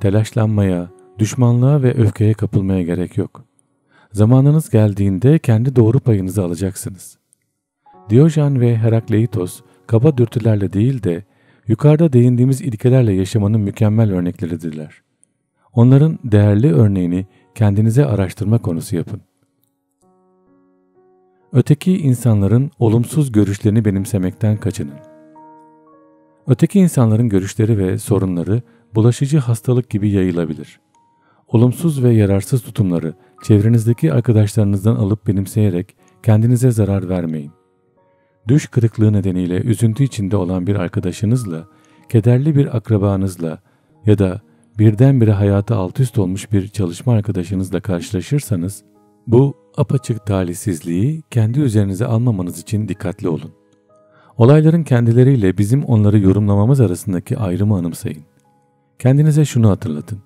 Telaşlanmaya, düşmanlığa ve öfkeye kapılmaya gerek yok. Zamanınız geldiğinde kendi doğru payınızı alacaksınız. Diyojen ve Herakleitos kaba dürtülerle değil de yukarıda değindiğimiz ilkelerle yaşamanın mükemmel örnekleridirler. Onların değerli örneğini kendinize araştırma konusu yapın. Öteki insanların olumsuz görüşlerini benimsemekten kaçının. Öteki insanların görüşleri ve sorunları bulaşıcı hastalık gibi yayılabilir. Olumsuz ve yararsız tutumları çevrenizdeki arkadaşlarınızdan alıp benimseyerek kendinize zarar vermeyin. Düş kırıklığı nedeniyle üzüntü içinde olan bir arkadaşınızla, kederli bir akrabanızla ya da birdenbire hayatı alt üst olmuş bir çalışma arkadaşınızla karşılaşırsanız, bu apaçık talihsizliği kendi üzerinize almamanız için dikkatli olun. Olayların kendileriyle bizim onları yorumlamamız arasındaki ayrımı anımsayın. Kendinize şunu hatırlatın.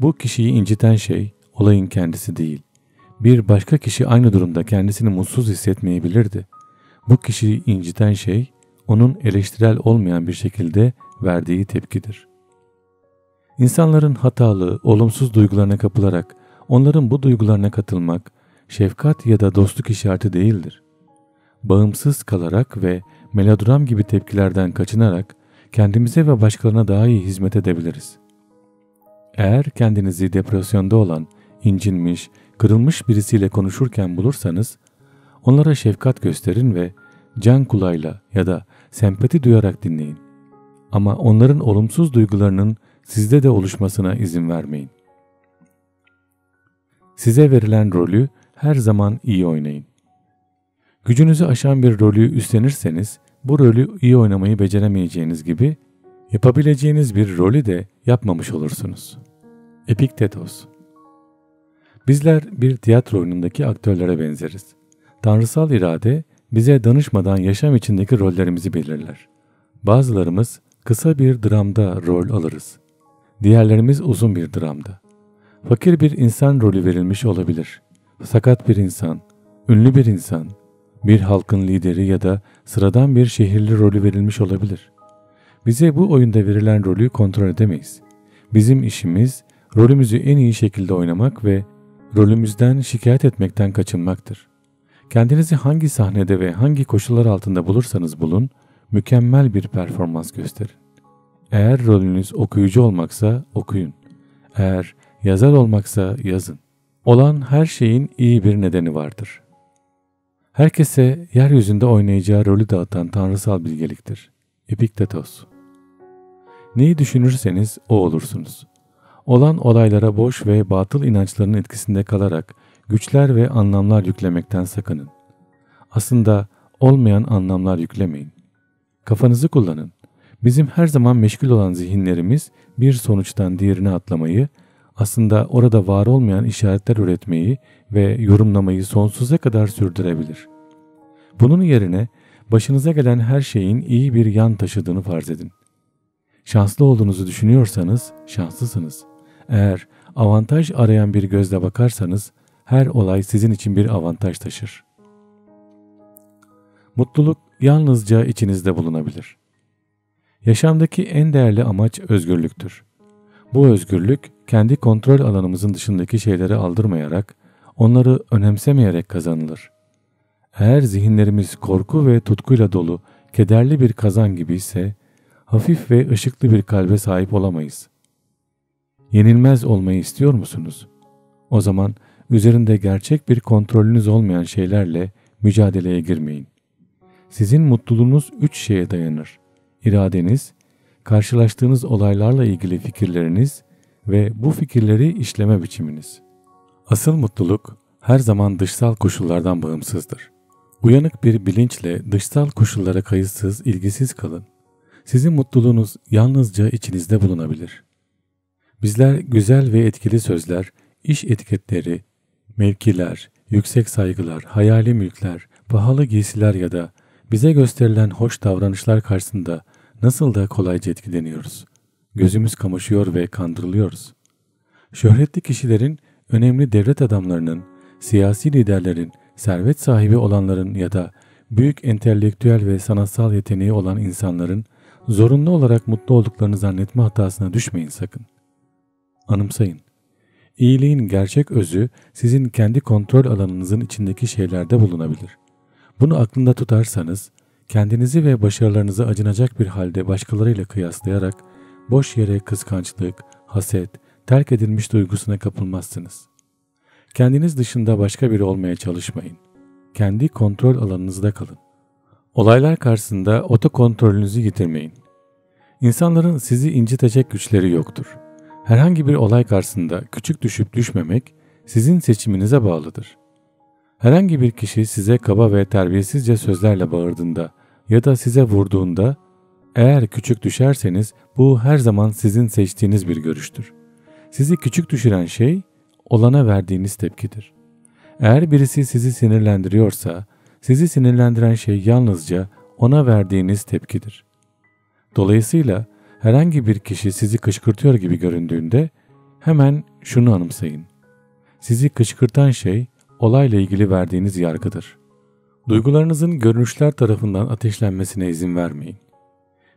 Bu kişiyi inciten şey olayın kendisi değil. Bir başka kişi aynı durumda kendisini mutsuz hissetmeyebilirdi. Bu kişiyi inciten şey onun eleştirel olmayan bir şekilde verdiği tepkidir. İnsanların hatalı, olumsuz duygularına kapılarak onların bu duygularına katılmak şefkat ya da dostluk işareti değildir. Bağımsız kalarak ve melodram gibi tepkilerden kaçınarak kendimize ve başkalarına daha iyi hizmet edebiliriz. Eğer kendinizi depresyonda olan, incinmiş, kırılmış birisiyle konuşurken bulursanız, onlara şefkat gösterin ve can kulağıyla ya da sempati duyarak dinleyin. Ama onların olumsuz duygularının sizde de oluşmasına izin vermeyin. Size verilen rolü her zaman iyi oynayın. Gücünüzü aşan bir rolü üstlenirseniz bu rolü iyi oynamayı beceremeyeceğiniz gibi yapabileceğiniz bir rolü de yapmamış olursunuz. Epiktetos Bizler bir tiyatro oyunundaki aktörlere benzeriz. Tanrısal irade bize danışmadan yaşam içindeki rollerimizi belirler. Bazılarımız kısa bir dramda rol alırız. Diğerlerimiz uzun bir dramda. Fakir bir insan rolü verilmiş olabilir. Sakat bir insan, ünlü bir insan, bir halkın lideri ya da sıradan bir şehirli rolü verilmiş olabilir. Bize bu oyunda verilen rolü kontrol edemeyiz. Bizim işimiz rolümüzü en iyi şekilde oynamak ve rolümüzden şikayet etmekten kaçınmaktır. Kendinizi hangi sahnede ve hangi koşullar altında bulursanız bulun, mükemmel bir performans gösterin. Eğer rolünüz okuyucu olmaksa okuyun. Eğer yazar olmaksa yazın. Olan her şeyin iyi bir nedeni vardır. Herkese yeryüzünde oynayacağı rolü dağıtan tanrısal bilgeliktir. Epiktetos Neyi düşünürseniz o olursunuz. Olan olaylara boş ve batıl inançların etkisinde kalarak güçler ve anlamlar yüklemekten sakının. Aslında olmayan anlamlar yüklemeyin. Kafanızı kullanın. Bizim her zaman meşgul olan zihinlerimiz bir sonuçtan diğerine atlamayı, aslında orada var olmayan işaretler üretmeyi ve yorumlamayı sonsuza kadar sürdürebilir. Bunun yerine başınıza gelen her şeyin iyi bir yan taşıdığını farz edin. Şanslı olduğunuzu düşünüyorsanız şanslısınız. Eğer avantaj arayan bir gözle bakarsanız her olay sizin için bir avantaj taşır. Mutluluk yalnızca içinizde bulunabilir. Yaşamdaki en değerli amaç özgürlüktür. Bu özgürlük kendi kontrol alanımızın dışındaki şeyleri aldırmayarak, onları önemsemeyerek kazanılır. Eğer zihinlerimiz korku ve tutkuyla dolu, kederli bir kazan gibi ise, hafif ve ışıklı bir kalbe sahip olamayız. Yenilmez olmayı istiyor musunuz? O zaman üzerinde gerçek bir kontrolünüz olmayan şeylerle mücadeleye girmeyin. Sizin mutluluğunuz üç şeye dayanır. İradeniz, karşılaştığınız olaylarla ilgili fikirleriniz ve bu fikirleri işleme biçiminiz. Asıl mutluluk her zaman dışsal koşullardan bağımsızdır. Uyanık bir bilinçle dışsal koşullara kayıtsız, ilgisiz kalın. Sizin mutluluğunuz yalnızca içinizde bulunabilir. Bizler güzel ve etkili sözler, iş etiketleri, mevkiler, yüksek saygılar, hayali mülkler, pahalı giysiler ya da bize gösterilen hoş davranışlar karşısında nasıl da kolayca etkileniyoruz. Gözümüz kamaşıyor ve kandırılıyoruz. Şöhretli kişilerin, önemli devlet adamlarının, siyasi liderlerin, servet sahibi olanların ya da büyük entelektüel ve sanatsal yeteneği olan insanların zorunlu olarak mutlu olduklarını zannetme hatasına düşmeyin sakın. Anımsayın. İyiliğin gerçek özü sizin kendi kontrol alanınızın içindeki şeylerde bulunabilir. Bunu aklında tutarsanız kendinizi ve başarılarınızı acınacak bir halde başkalarıyla kıyaslayarak boş yere kıskançlık, haset, terk edilmiş duygusuna kapılmazsınız. Kendiniz dışında başka biri olmaya çalışmayın. Kendi kontrol alanınızda kalın. Olaylar karşısında otokontrolünüzü yitirmeyin. İnsanların sizi incitecek güçleri yoktur. Herhangi bir olay karşısında küçük düşüp düşmemek sizin seçiminize bağlıdır. Herhangi bir kişi size kaba ve terbiyesizce sözlerle bağırdığında ya da size vurduğunda eğer küçük düşerseniz bu her zaman sizin seçtiğiniz bir görüştür. Sizi küçük düşüren şey olana verdiğiniz tepkidir. Eğer birisi sizi sinirlendiriyorsa sizi sinirlendiren şey yalnızca ona verdiğiniz tepkidir. Dolayısıyla herhangi bir kişi sizi kışkırtıyor gibi göründüğünde hemen şunu anımsayın. Sizi kışkırtan şey olayla ilgili verdiğiniz yargıdır. Duygularınızın görünüşler tarafından ateşlenmesine izin vermeyin.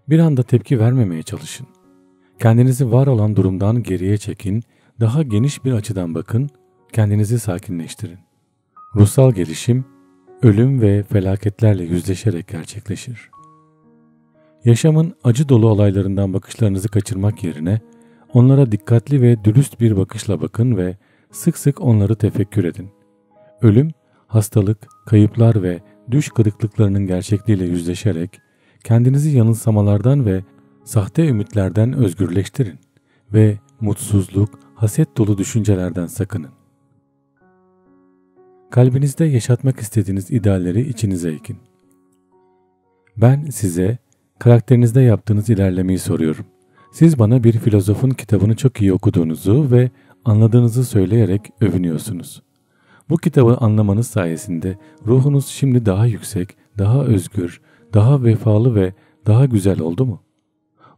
Bir anda tepki vermemeye çalışın. Kendinizi var olan durumdan geriye çekin, daha geniş bir açıdan bakın, kendinizi sakinleştirin. Ruhsal gelişim, ölüm ve felaketlerle yüzleşerek gerçekleşir. Yaşamın acı dolu olaylarından bakışlarınızı kaçırmak yerine onlara dikkatli ve dürüst bir bakışla bakın ve sık sık onları tefekkür edin. Ölüm, hastalık, kayıplar ve düş kırıklıklarının gerçekliğiyle yüzleşerek kendinizi yanılsamalardan ve sahte ümitlerden özgürleştirin ve mutsuzluk, haset dolu düşüncelerden sakının. Kalbinizde yaşatmak istediğiniz idealleri içinize ekin. Ben size karakterinizde yaptığınız ilerlemeyi soruyorum. Siz bana bir filozofun kitabını çok iyi okuduğunuzu ve anladığınızı söyleyerek övünüyorsunuz. Bu kitabı anlamanız sayesinde ruhunuz şimdi daha yüksek, daha özgür, daha vefalı ve daha güzel oldu mu?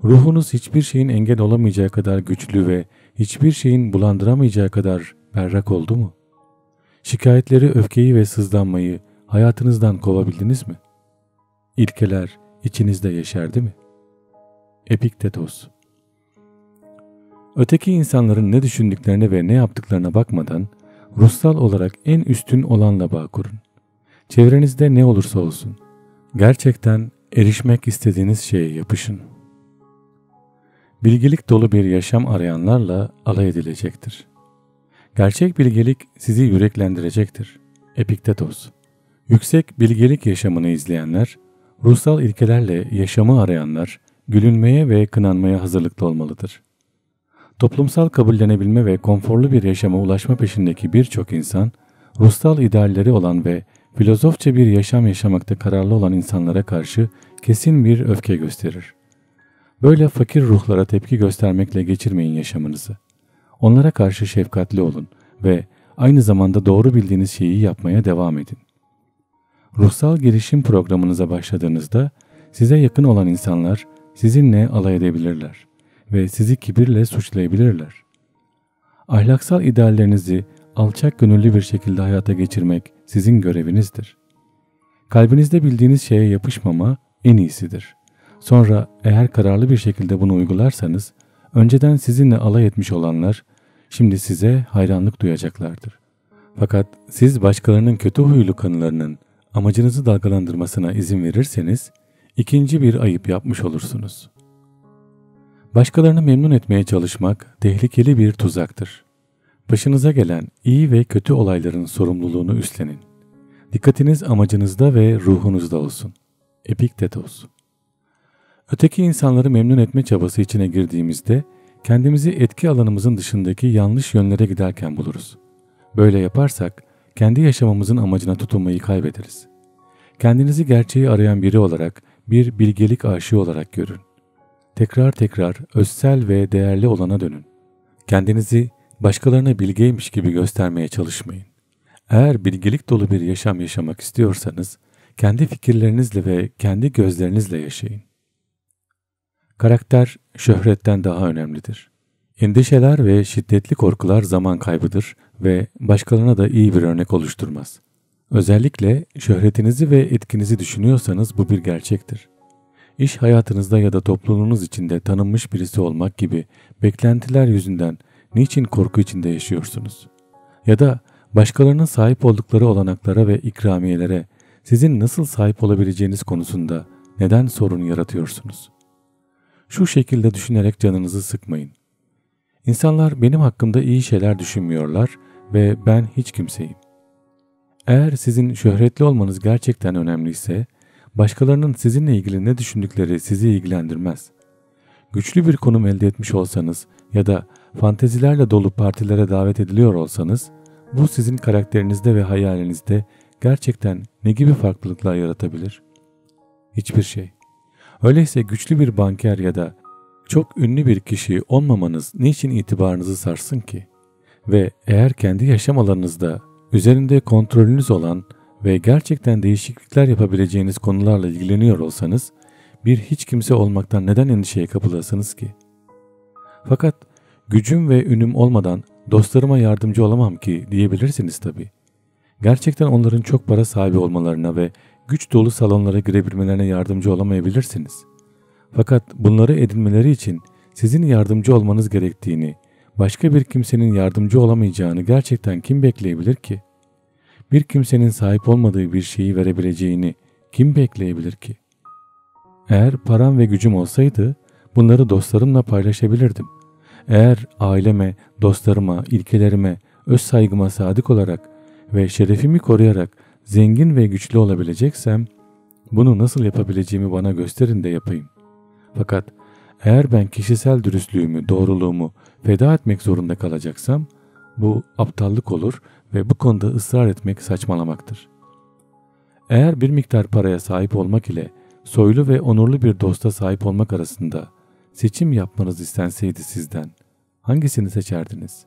Ruhunuz hiçbir şeyin engel olamayacağı kadar güçlü ve hiçbir şeyin bulandıramayacağı kadar berrak oldu mu? Şikayetleri, öfkeyi ve sızlanmayı hayatınızdan kovabildiniz mi? İlkeler içinizde yeşerdi mi? Epiktetos Öteki insanların ne düşündüklerine ve ne yaptıklarına bakmadan ruhsal olarak en üstün olanla bağ kurun. Çevrenizde ne olursa olsun. Gerçekten erişmek istediğiniz şeye yapışın. Bilgelik dolu bir yaşam arayanlarla alay edilecektir. Gerçek bilgelik sizi yüreklendirecektir. Epiktetos Yüksek bilgelik yaşamını izleyenler, ruhsal ilkelerle yaşamı arayanlar, gülünmeye ve kınanmaya hazırlıklı olmalıdır. Toplumsal kabullenebilme ve konforlu bir yaşama ulaşma peşindeki birçok insan, ruhsal idealleri olan ve filozofça bir yaşam yaşamakta kararlı olan insanlara karşı kesin bir öfke gösterir. Böyle fakir ruhlara tepki göstermekle geçirmeyin yaşamınızı. Onlara karşı şefkatli olun ve aynı zamanda doğru bildiğiniz şeyi yapmaya devam edin. Ruhsal gelişim programınıza başladığınızda size yakın olan insanlar sizinle alay edebilirler ve sizi kibirle suçlayabilirler. Ahlaksal ideallerinizi alçak gönüllü bir şekilde hayata geçirmek sizin görevinizdir. Kalbinizde bildiğiniz şeye yapışmama en iyisidir. Sonra eğer kararlı bir şekilde bunu uygularsanız, önceden sizinle alay etmiş olanlar şimdi size hayranlık duyacaklardır. Fakat siz başkalarının kötü huylu kanılarının amacınızı dalgalandırmasına izin verirseniz, ikinci bir ayıp yapmış olursunuz. Başkalarını memnun etmeye çalışmak tehlikeli bir tuzaktır. Başınıza gelen iyi ve kötü olayların sorumluluğunu üstlenin. Dikkatiniz amacınızda ve ruhunuzda olsun. Epiktetos Öteki insanları memnun etme çabası içine girdiğimizde kendimizi etki alanımızın dışındaki yanlış yönlere giderken buluruz. Böyle yaparsak kendi yaşamımızın amacına tutunmayı kaybederiz. Kendinizi gerçeği arayan biri olarak, bir bilgelik aşığı olarak görün. Tekrar tekrar özsel ve değerli olana dönün. Kendinizi başkalarına bilgeymiş gibi göstermeye çalışmayın. Eğer bilgelik dolu bir yaşam yaşamak istiyorsanız, kendi fikirlerinizle ve kendi gözlerinizle yaşayın. Karakter şöhretten daha önemlidir. Endişeler ve şiddetli korkular zaman kaybıdır ve başkalarına da iyi bir örnek oluşturmaz. Özellikle şöhretinizi ve etkinizi düşünüyorsanız bu bir gerçektir. İş hayatınızda ya da topluluğunuz içinde tanınmış birisi olmak gibi beklentiler yüzünden niçin korku içinde yaşıyorsunuz? Ya da başkalarının sahip oldukları olanaklara ve ikramiyelere sizin nasıl sahip olabileceğiniz konusunda neden sorun yaratıyorsunuz? Şu şekilde düşünerek canınızı sıkmayın. İnsanlar benim hakkımda iyi şeyler düşünmüyorlar ve ben hiç kimseyim. Eğer sizin şöhretli olmanız gerçekten önemliyse, başkalarının sizinle ilgili ne düşündükleri sizi ilgilendirmez. Güçlü bir konum elde etmiş olsanız ya da fantezilerle dolu partilere davet ediliyor olsanız, bu sizin karakterinizde ve hayalinizde gerçekten ne gibi farklılıklar yaratabilir? Hiçbir şey. Öyleyse güçlü bir banker ya da çok ünlü bir kişi olmamanız niçin itibarınızı sarsın ki? Ve eğer kendi yaşam alanınızda üzerinde kontrolünüz olan ve gerçekten değişiklikler yapabileceğiniz konularla ilgileniyor olsanız bir hiç kimse olmaktan neden endişeye kapılasınız ki? Fakat gücüm ve ünüm olmadan dostlarıma yardımcı olamam ki diyebilirsiniz tabii. Gerçekten onların çok para sahibi olmalarına ve güç dolu salonlara girebilmelerine yardımcı olamayabilirsiniz. Fakat bunları edinmeleri için sizin yardımcı olmanız gerektiğini, başka bir kimsenin yardımcı olamayacağını gerçekten kim bekleyebilir ki? Bir kimsenin sahip olmadığı bir şeyi verebileceğini kim bekleyebilir ki? Eğer param ve gücüm olsaydı bunları dostlarımla paylaşabilirdim. Eğer aileme, dostlarıma, ilkelerime, öz saygıma sadık olarak ve şerefimi koruyarak zengin ve güçlü olabileceksem bunu nasıl yapabileceğimi bana gösterin de yapayım. Fakat eğer ben kişisel dürüstlüğümü, doğruluğumu feda etmek zorunda kalacaksam bu aptallık olur ve bu konuda ısrar etmek saçmalamaktır. Eğer bir miktar paraya sahip olmak ile soylu ve onurlu bir dosta sahip olmak arasında seçim yapmanız istenseydi sizden hangisini seçerdiniz?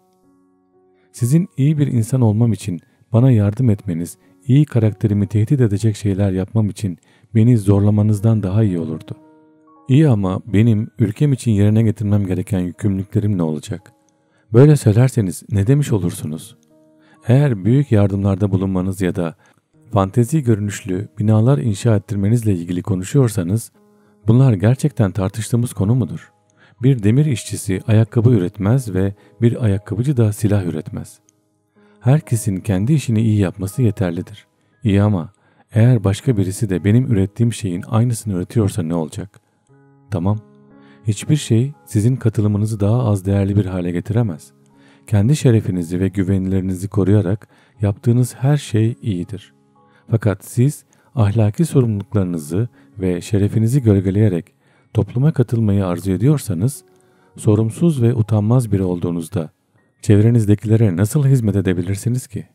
Sizin iyi bir insan olmam için bana yardım etmeniz, iyi karakterimi tehdit edecek şeyler yapmam için beni zorlamanızdan daha iyi olurdu. İyi ama benim ülkem için yerine getirmem gereken yükümlülüklerim ne olacak? Böyle söylerseniz ne demiş olursunuz? Eğer büyük yardımlarda bulunmanız ya da fantezi görünüşlü binalar inşa ettirmenizle ilgili konuşuyorsanız bunlar gerçekten tartıştığımız konu mudur? Bir demir işçisi ayakkabı üretmez ve bir ayakkabıcı da silah üretmez. Herkesin kendi işini iyi yapması yeterlidir. İyi ama eğer başka birisi de benim ürettiğim şeyin aynısını üretiyorsa ne olacak? Tamam. Hiçbir şey sizin katılımınızı daha az değerli bir hale getiremez. Kendi şerefinizi ve güvenilirinizi koruyarak yaptığınız her şey iyidir. Fakat siz ahlaki sorumluluklarınızı ve şerefinizi gölgeleyerek topluma katılmayı arzu ediyorsanız, sorumsuz ve utanmaz biri olduğunuzda çevrenizdekilere nasıl hizmet edebilirsiniz ki?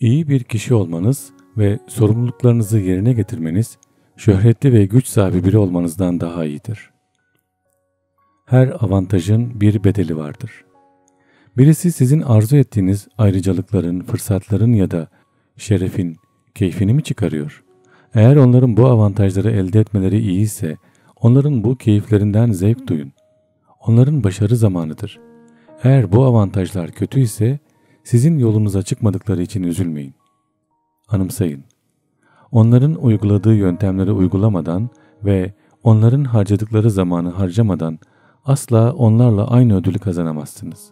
İyi bir kişi olmanız ve sorumluluklarınızı yerine getirmeniz, şöhretli ve güç sahibi biri olmanızdan daha iyidir. Her avantajın bir bedeli vardır. Birisi sizin arzu ettiğiniz ayrıcalıkların, fırsatların ya da şerefin, keyfini mi çıkarıyor? Eğer onların bu avantajları elde etmeleri iyi ise, onların bu keyiflerinden zevk duyun. Onların başarı zamanıdır. Eğer bu avantajlar kötü ise, sizin yolunuza çıkmadıkları için üzülmeyin. Anımsayın. Onların uyguladığı yöntemleri uygulamadan ve onların harcadıkları zamanı harcamadan asla onlarla aynı ödülü kazanamazsınız.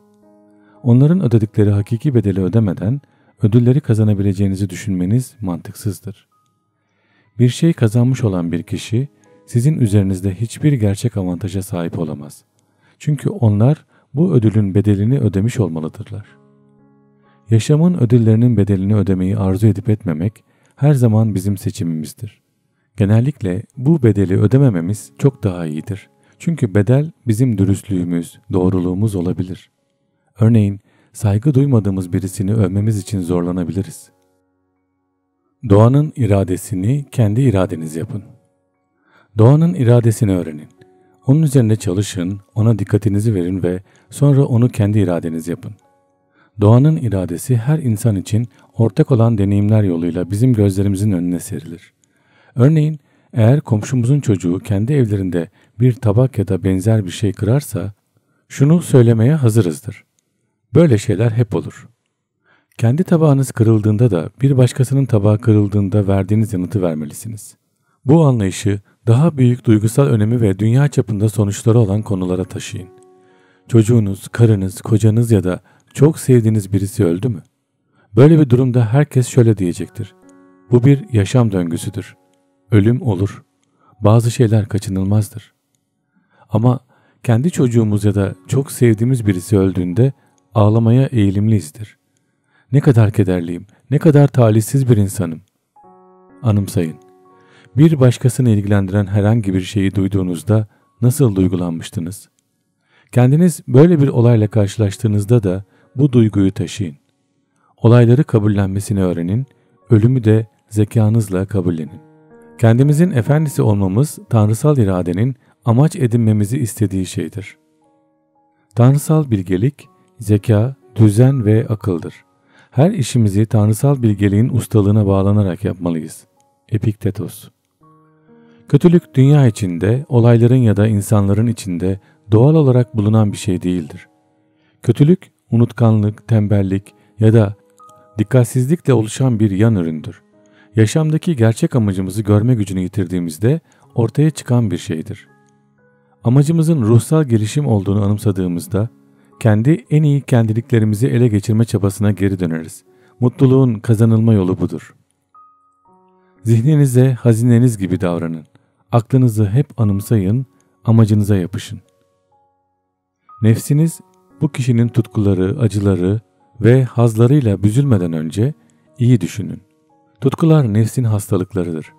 Onların ödedikleri hakiki bedeli ödemeden ödülleri kazanabileceğinizi düşünmeniz mantıksızdır. Bir şey kazanmış olan bir kişi sizin üzerinizde hiçbir gerçek avantaja sahip olamaz. Çünkü onlar bu ödülün bedelini ödemiş olmalıdırlar. Yaşamın ödüllerinin bedelini ödemeyi arzu edip etmemek her zaman bizim seçimimizdir. Genellikle bu bedeli ödemememiz çok daha iyidir. Çünkü bedel bizim dürüstlüğümüz, doğruluğumuz olabilir. Örneğin saygı duymadığımız birisini övmemiz için zorlanabiliriz. Doğanın iradesini kendi iradeniz yapın. Doğanın iradesini öğrenin. Onun üzerinde çalışın, ona dikkatinizi verin ve sonra onu kendi iradeniz yapın. Doğanın iradesi her insan için ortak olan deneyimler yoluyla bizim gözlerimizin önüne serilir. Örneğin eğer komşumuzun çocuğu kendi evlerinde bir tabak ya da benzer bir şey kırarsa şunu söylemeye hazırızdır. Böyle şeyler hep olur. Kendi tabağınız kırıldığında da bir başkasının tabağı kırıldığında verdiğiniz yanıtı vermelisiniz. Bu anlayışı daha büyük duygusal önemi ve dünya çapında sonuçları olan konulara taşıyın. Çocuğunuz, karınız, kocanız ya da çok sevdiğiniz birisi öldü mü? Böyle bir durumda herkes şöyle diyecektir. Bu bir yaşam döngüsüdür. Ölüm olur. Bazı şeyler kaçınılmazdır. Ama kendi çocuğumuz ya da çok sevdiğimiz birisi öldüğünde ağlamaya eğilimliyizdir. Ne kadar kederliyim, ne kadar talihsiz bir insanım. Anımsayın. Bir başkasını ilgilendiren herhangi bir şeyi duyduğunuzda nasıl duygulanmıştınız? Kendiniz böyle bir olayla karşılaştığınızda da bu duyguyu taşıyın. Olayları kabullenmesini öğrenin, ölümü de zekanızla kabullenin. Kendimizin efendisi olmamız tanrısal iradenin amaç edinmemizi istediği şeydir. Tanrısal bilgelik, zeka, düzen ve akıldır. Her işimizi tanrısal bilgeliğin ustalığına bağlanarak yapmalıyız. Epiktetos Kötülük dünya içinde, olayların ya da insanların içinde doğal olarak bulunan bir şey değildir. Kötülük, unutkanlık, tembellik ya da dikkatsizlikle oluşan bir yan üründür. Yaşamdaki gerçek amacımızı görme gücünü yitirdiğimizde ortaya çıkan bir şeydir. Amacımızın ruhsal gelişim olduğunu anımsadığımızda kendi en iyi kendiliklerimizi ele geçirme çabasına geri döneriz. Mutluluğun kazanılma yolu budur. Zihninize hazineniz gibi davranın. Aklınızı hep anımsayın, amacınıza yapışın. Nefsiniz bu kişinin tutkuları, acıları ve hazlarıyla büzülmeden önce iyi düşünün. Tutkular nefsin hastalıklarıdır.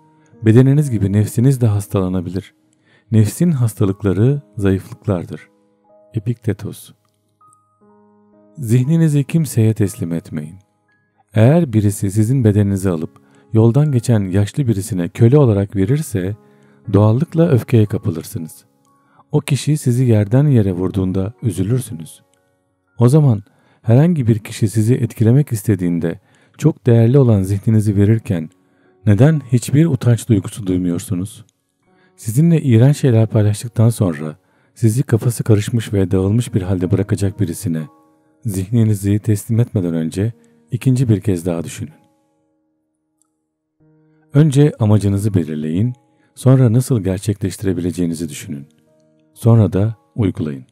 Bedeniniz gibi nefsiniz de hastalanabilir. Nefsin hastalıkları zayıflıklardır. Epiktetos Zihninizi kimseye teslim etmeyin. Eğer birisi sizin bedeninizi alıp yoldan geçen yaşlı birisine köle olarak verirse doğallıkla öfkeye kapılırsınız. O kişi sizi yerden yere vurduğunda üzülürsünüz. O zaman herhangi bir kişi sizi etkilemek istediğinde çok değerli olan zihninizi verirken neden hiçbir utanç duygusu duymuyorsunuz? Sizinle iğrenç şeyler paylaştıktan sonra sizi kafası karışmış ve dağılmış bir halde bırakacak birisine zihninizi teslim etmeden önce ikinci bir kez daha düşünün. Önce amacınızı belirleyin, sonra nasıl gerçekleştirebileceğinizi düşünün. Sonra da uygulayın.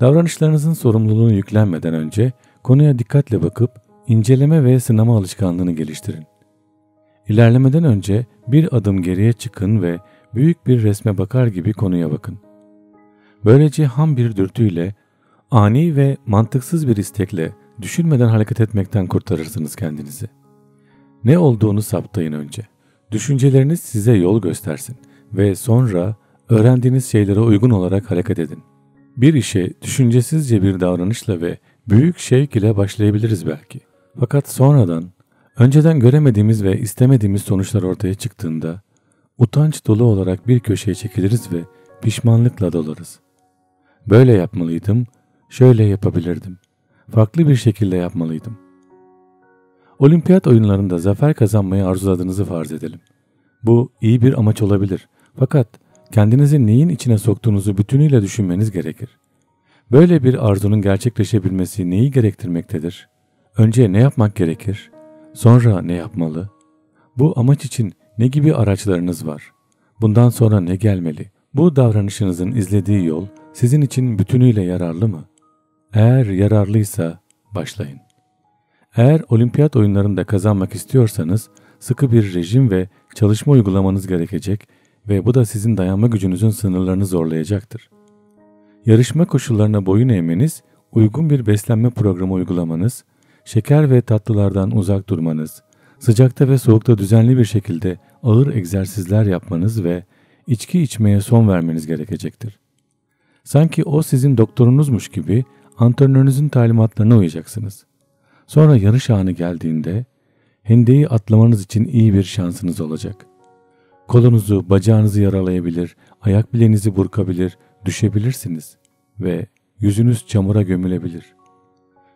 Davranışlarınızın sorumluluğunu yüklenmeden önce konuya dikkatle bakıp inceleme ve sınama alışkanlığını geliştirin. İlerlemeden önce bir adım geriye çıkın ve büyük bir resme bakar gibi konuya bakın. Böylece ham bir dürtüyle, ani ve mantıksız bir istekle düşünmeden hareket etmekten kurtarırsınız kendinizi. Ne olduğunu saptayın önce. Düşünceleriniz size yol göstersin ve sonra öğrendiğiniz şeylere uygun olarak hareket edin. Bir işe düşüncesizce bir davranışla ve büyük şevk ile başlayabiliriz belki. Fakat sonradan önceden göremediğimiz ve istemediğimiz sonuçlar ortaya çıktığında utanç dolu olarak bir köşeye çekiliriz ve pişmanlıkla dolarız. Böyle yapmalıydım, şöyle yapabilirdim. Farklı bir şekilde yapmalıydım. Olimpiyat oyunlarında zafer kazanmayı arzuladığınızı farz edelim. Bu iyi bir amaç olabilir. Fakat kendinizi neyin içine soktuğunuzu bütünüyle düşünmeniz gerekir. Böyle bir arzunun gerçekleşebilmesi neyi gerektirmektedir? Önce ne yapmak gerekir? Sonra ne yapmalı? Bu amaç için ne gibi araçlarınız var? Bundan sonra ne gelmeli? Bu davranışınızın izlediği yol sizin için bütünüyle yararlı mı? Eğer yararlıysa başlayın. Eğer olimpiyat oyunlarında kazanmak istiyorsanız sıkı bir rejim ve çalışma uygulamanız gerekecek ve bu da sizin dayanma gücünüzün sınırlarını zorlayacaktır. Yarışma koşullarına boyun eğmeniz, uygun bir beslenme programı uygulamanız, şeker ve tatlılardan uzak durmanız, sıcakta ve soğukta düzenli bir şekilde ağır egzersizler yapmanız ve içki içmeye son vermeniz gerekecektir. Sanki o sizin doktorunuzmuş gibi antrenörünüzün talimatlarına uyacaksınız. Sonra yarış anı geldiğinde hendeyi atlamanız için iyi bir şansınız olacak. Kolunuzu, bacağınızı yaralayabilir, ayak bileğinizi burkabilir, düşebilirsiniz ve yüzünüz çamura gömülebilir.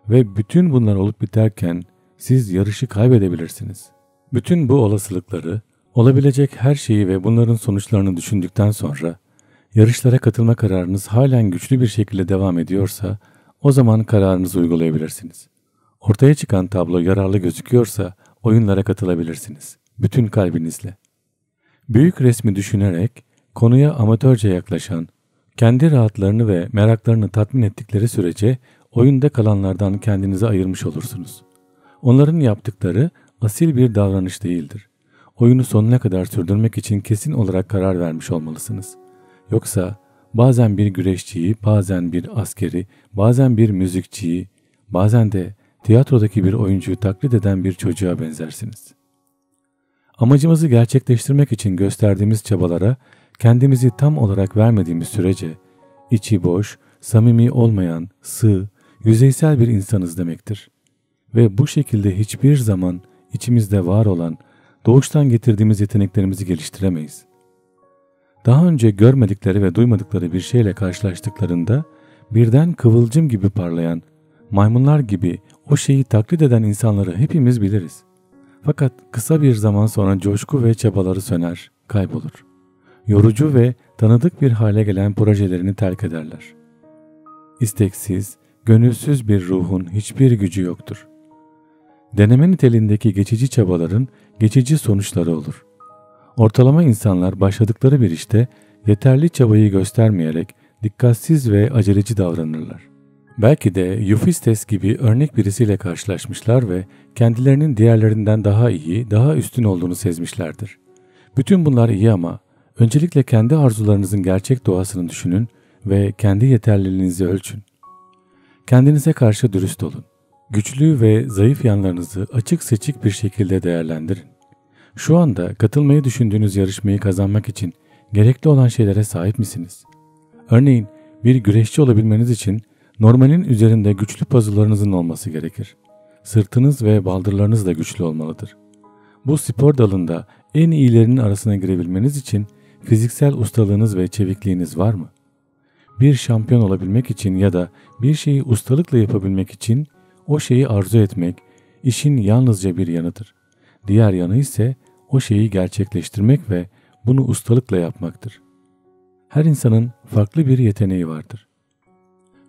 Ve bütün bunlar olup biterken siz yarışı kaybedebilirsiniz. Bütün bu olasılıkları, olabilecek her şeyi ve bunların sonuçlarını düşündükten sonra yarışlara katılma kararınız halen güçlü bir şekilde devam ediyorsa o zaman kararınızı uygulayabilirsiniz. Ortaya çıkan tablo yararlı gözüküyorsa oyunlara katılabilirsiniz. Bütün kalbinizle. Büyük resmi düşünerek konuya amatörce yaklaşan, kendi rahatlarını ve meraklarını tatmin ettikleri sürece oyunda kalanlardan kendinizi ayırmış olursunuz. Onların yaptıkları asil bir davranış değildir. Oyunu sonuna kadar sürdürmek için kesin olarak karar vermiş olmalısınız. Yoksa bazen bir güreşçiyi, bazen bir askeri, bazen bir müzikçiyi, bazen de tiyatrodaki bir oyuncuyu taklit eden bir çocuğa benzersiniz. Amacımızı gerçekleştirmek için gösterdiğimiz çabalara kendimizi tam olarak vermediğimiz sürece içi boş, samimi olmayan, sığ, yüzeysel bir insanız demektir. Ve bu şekilde hiçbir zaman içimizde var olan, doğuştan getirdiğimiz yeteneklerimizi geliştiremeyiz. Daha önce görmedikleri ve duymadıkları bir şeyle karşılaştıklarında birden kıvılcım gibi parlayan, maymunlar gibi o şeyi taklit eden insanları hepimiz biliriz. Fakat kısa bir zaman sonra coşku ve çabaları söner, kaybolur. Yorucu ve tanıdık bir hale gelen projelerini terk ederler. İsteksiz, gönülsüz bir ruhun hiçbir gücü yoktur. Deneme niteliğindeki geçici çabaların geçici sonuçları olur. Ortalama insanlar başladıkları bir işte yeterli çabayı göstermeyerek dikkatsiz ve aceleci davranırlar. Belki de Euphistes gibi örnek birisiyle karşılaşmışlar ve kendilerinin diğerlerinden daha iyi, daha üstün olduğunu sezmişlerdir. Bütün bunlar iyi ama öncelikle kendi arzularınızın gerçek doğasını düşünün ve kendi yeterliliğinizi ölçün. Kendinize karşı dürüst olun. Güçlü ve zayıf yanlarınızı açık seçik bir şekilde değerlendirin. Şu anda katılmayı düşündüğünüz yarışmayı kazanmak için gerekli olan şeylere sahip misiniz? Örneğin bir güreşçi olabilmeniz için normalin üzerinde güçlü puzzle'larınızın olması gerekir. Sırtınız ve baldırlarınız da güçlü olmalıdır. Bu spor dalında en iyilerinin arasına girebilmeniz için fiziksel ustalığınız ve çevikliğiniz var mı? Bir şampiyon olabilmek için ya da bir şeyi ustalıkla yapabilmek için o şeyi arzu etmek işin yalnızca bir yanıdır. Diğer yanı ise o şeyi gerçekleştirmek ve bunu ustalıkla yapmaktır. Her insanın farklı bir yeteneği vardır.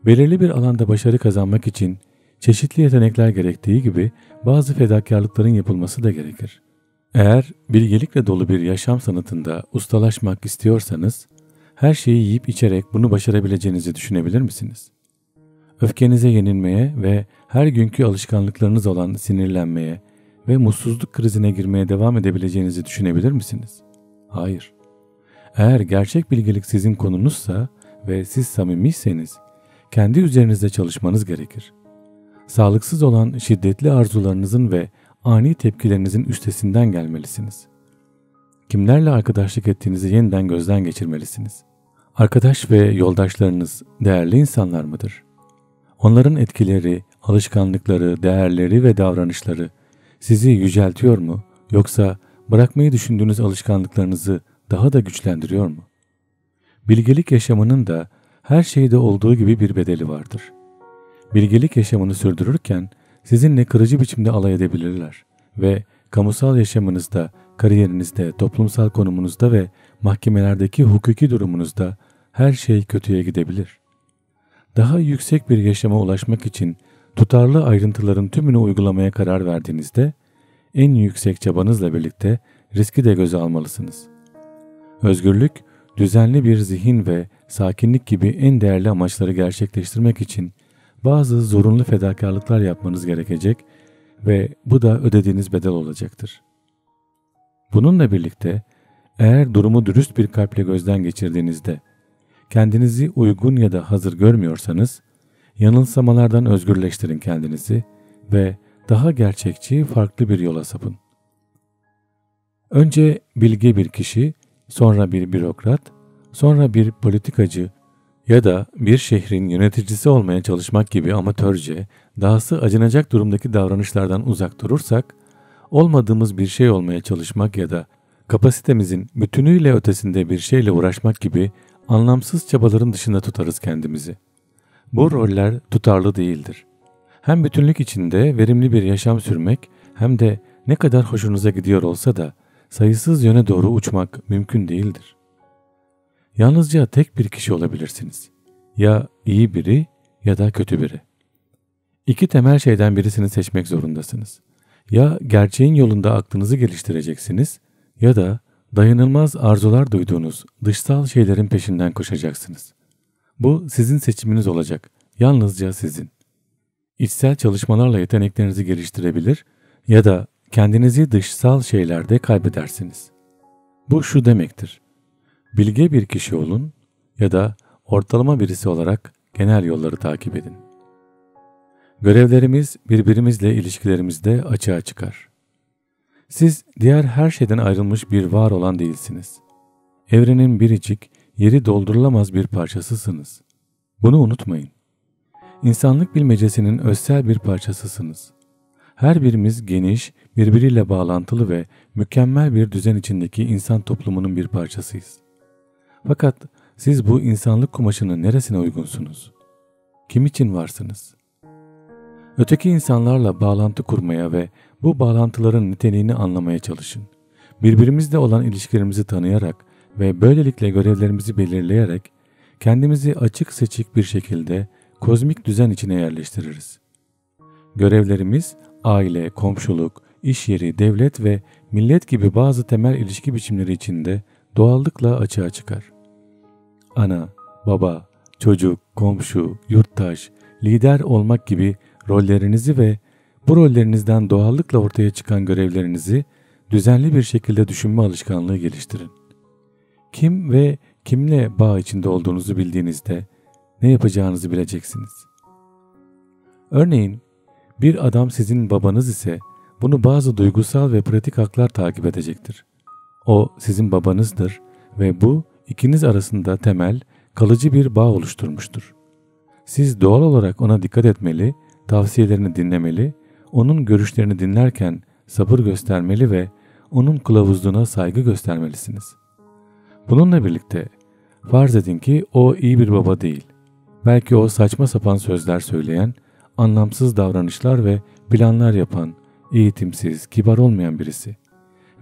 Belirli bir alanda başarı kazanmak için çeşitli yetenekler gerektiği gibi bazı fedakarlıkların yapılması da gerekir. Eğer bilgelikle dolu bir yaşam sanatında ustalaşmak istiyorsanız, her şeyi yiyip içerek bunu başarabileceğinizi düşünebilir misiniz? Öfkenize yenilmeye ve her günkü alışkanlıklarınız olan sinirlenmeye ve mutsuzluk krizine girmeye devam edebileceğinizi düşünebilir misiniz? Hayır. Eğer gerçek bilgelik sizin konunuzsa ve siz samimiyseniz kendi üzerinizde çalışmanız gerekir. Sağlıksız olan şiddetli arzularınızın ve ani tepkilerinizin üstesinden gelmelisiniz. Kimlerle arkadaşlık ettiğinizi yeniden gözden geçirmelisiniz. Arkadaş ve yoldaşlarınız değerli insanlar mıdır? Onların etkileri, alışkanlıkları, değerleri ve davranışları sizi yüceltiyor mu yoksa bırakmayı düşündüğünüz alışkanlıklarınızı daha da güçlendiriyor mu? Bilgelik yaşamının da her şeyde olduğu gibi bir bedeli vardır. Bilgelik yaşamını sürdürürken sizinle kırıcı biçimde alay edebilirler ve kamusal yaşamınızda, kariyerinizde, toplumsal konumunuzda ve mahkemelerdeki hukuki durumunuzda her şey kötüye gidebilir. Daha yüksek bir yaşama ulaşmak için tutarlı ayrıntıların tümünü uygulamaya karar verdiğinizde en yüksek çabanızla birlikte riski de göze almalısınız. Özgürlük, düzenli bir zihin ve sakinlik gibi en değerli amaçları gerçekleştirmek için bazı zorunlu fedakarlıklar yapmanız gerekecek ve bu da ödediğiniz bedel olacaktır. Bununla birlikte eğer durumu dürüst bir kalple gözden geçirdiğinizde kendinizi uygun ya da hazır görmüyorsanız yanılsamalardan özgürleştirin kendinizi ve daha gerçekçi farklı bir yola sapın. Önce bilge bir kişi, sonra bir bürokrat, sonra bir politikacı ya da bir şehrin yöneticisi olmaya çalışmak gibi amatörce, dahası acınacak durumdaki davranışlardan uzak durursak, olmadığımız bir şey olmaya çalışmak ya da kapasitemizin bütünüyle ötesinde bir şeyle uğraşmak gibi anlamsız çabaların dışında tutarız kendimizi. Bu roller tutarlı değildir. Hem bütünlük içinde verimli bir yaşam sürmek hem de ne kadar hoşunuza gidiyor olsa da sayısız yöne doğru uçmak mümkün değildir. Yalnızca tek bir kişi olabilirsiniz. Ya iyi biri ya da kötü biri. İki temel şeyden birisini seçmek zorundasınız. Ya gerçeğin yolunda aklınızı geliştireceksiniz ya da dayanılmaz arzular duyduğunuz dışsal şeylerin peşinden koşacaksınız. Bu sizin seçiminiz olacak. Yalnızca sizin. İçsel çalışmalarla yeteneklerinizi geliştirebilir ya da kendinizi dışsal şeylerde kaybedersiniz. Bu şu demektir. Bilge bir kişi olun ya da ortalama birisi olarak genel yolları takip edin. Görevlerimiz birbirimizle ilişkilerimizde açığa çıkar. Siz diğer her şeyden ayrılmış bir var olan değilsiniz. Evrenin biricik, yeri doldurulamaz bir parçasısınız. Bunu unutmayın. İnsanlık bilmecesinin özsel bir parçasısınız. Her birimiz geniş, birbiriyle bağlantılı ve mükemmel bir düzen içindeki insan toplumunun bir parçasıyız. Fakat siz bu insanlık kumaşının neresine uygunsunuz? Kim için varsınız? Öteki insanlarla bağlantı kurmaya ve bu bağlantıların niteliğini anlamaya çalışın. Birbirimizle olan ilişkilerimizi tanıyarak ve böylelikle görevlerimizi belirleyerek kendimizi açık seçik bir şekilde kozmik düzen içine yerleştiririz. Görevlerimiz aile, komşuluk, iş yeri, devlet ve millet gibi bazı temel ilişki biçimleri içinde doğallıkla açığa çıkar. Ana, baba, çocuk, komşu, yurttaş, lider olmak gibi rollerinizi ve bu rollerinizden doğallıkla ortaya çıkan görevlerinizi düzenli bir şekilde düşünme alışkanlığı geliştirin. Kim ve kimle bağ içinde olduğunuzu bildiğinizde ne yapacağınızı bileceksiniz. Örneğin bir adam sizin babanız ise bunu bazı duygusal ve pratik haklar takip edecektir. O sizin babanızdır ve bu ikiniz arasında temel, kalıcı bir bağ oluşturmuştur. Siz doğal olarak ona dikkat etmeli, tavsiyelerini dinlemeli, onun görüşlerini dinlerken sabır göstermeli ve onun kılavuzluğuna saygı göstermelisiniz. Bununla birlikte farz edin ki o iyi bir baba değil. Belki o saçma sapan sözler söyleyen, anlamsız davranışlar ve planlar yapan, eğitimsiz, kibar olmayan birisi.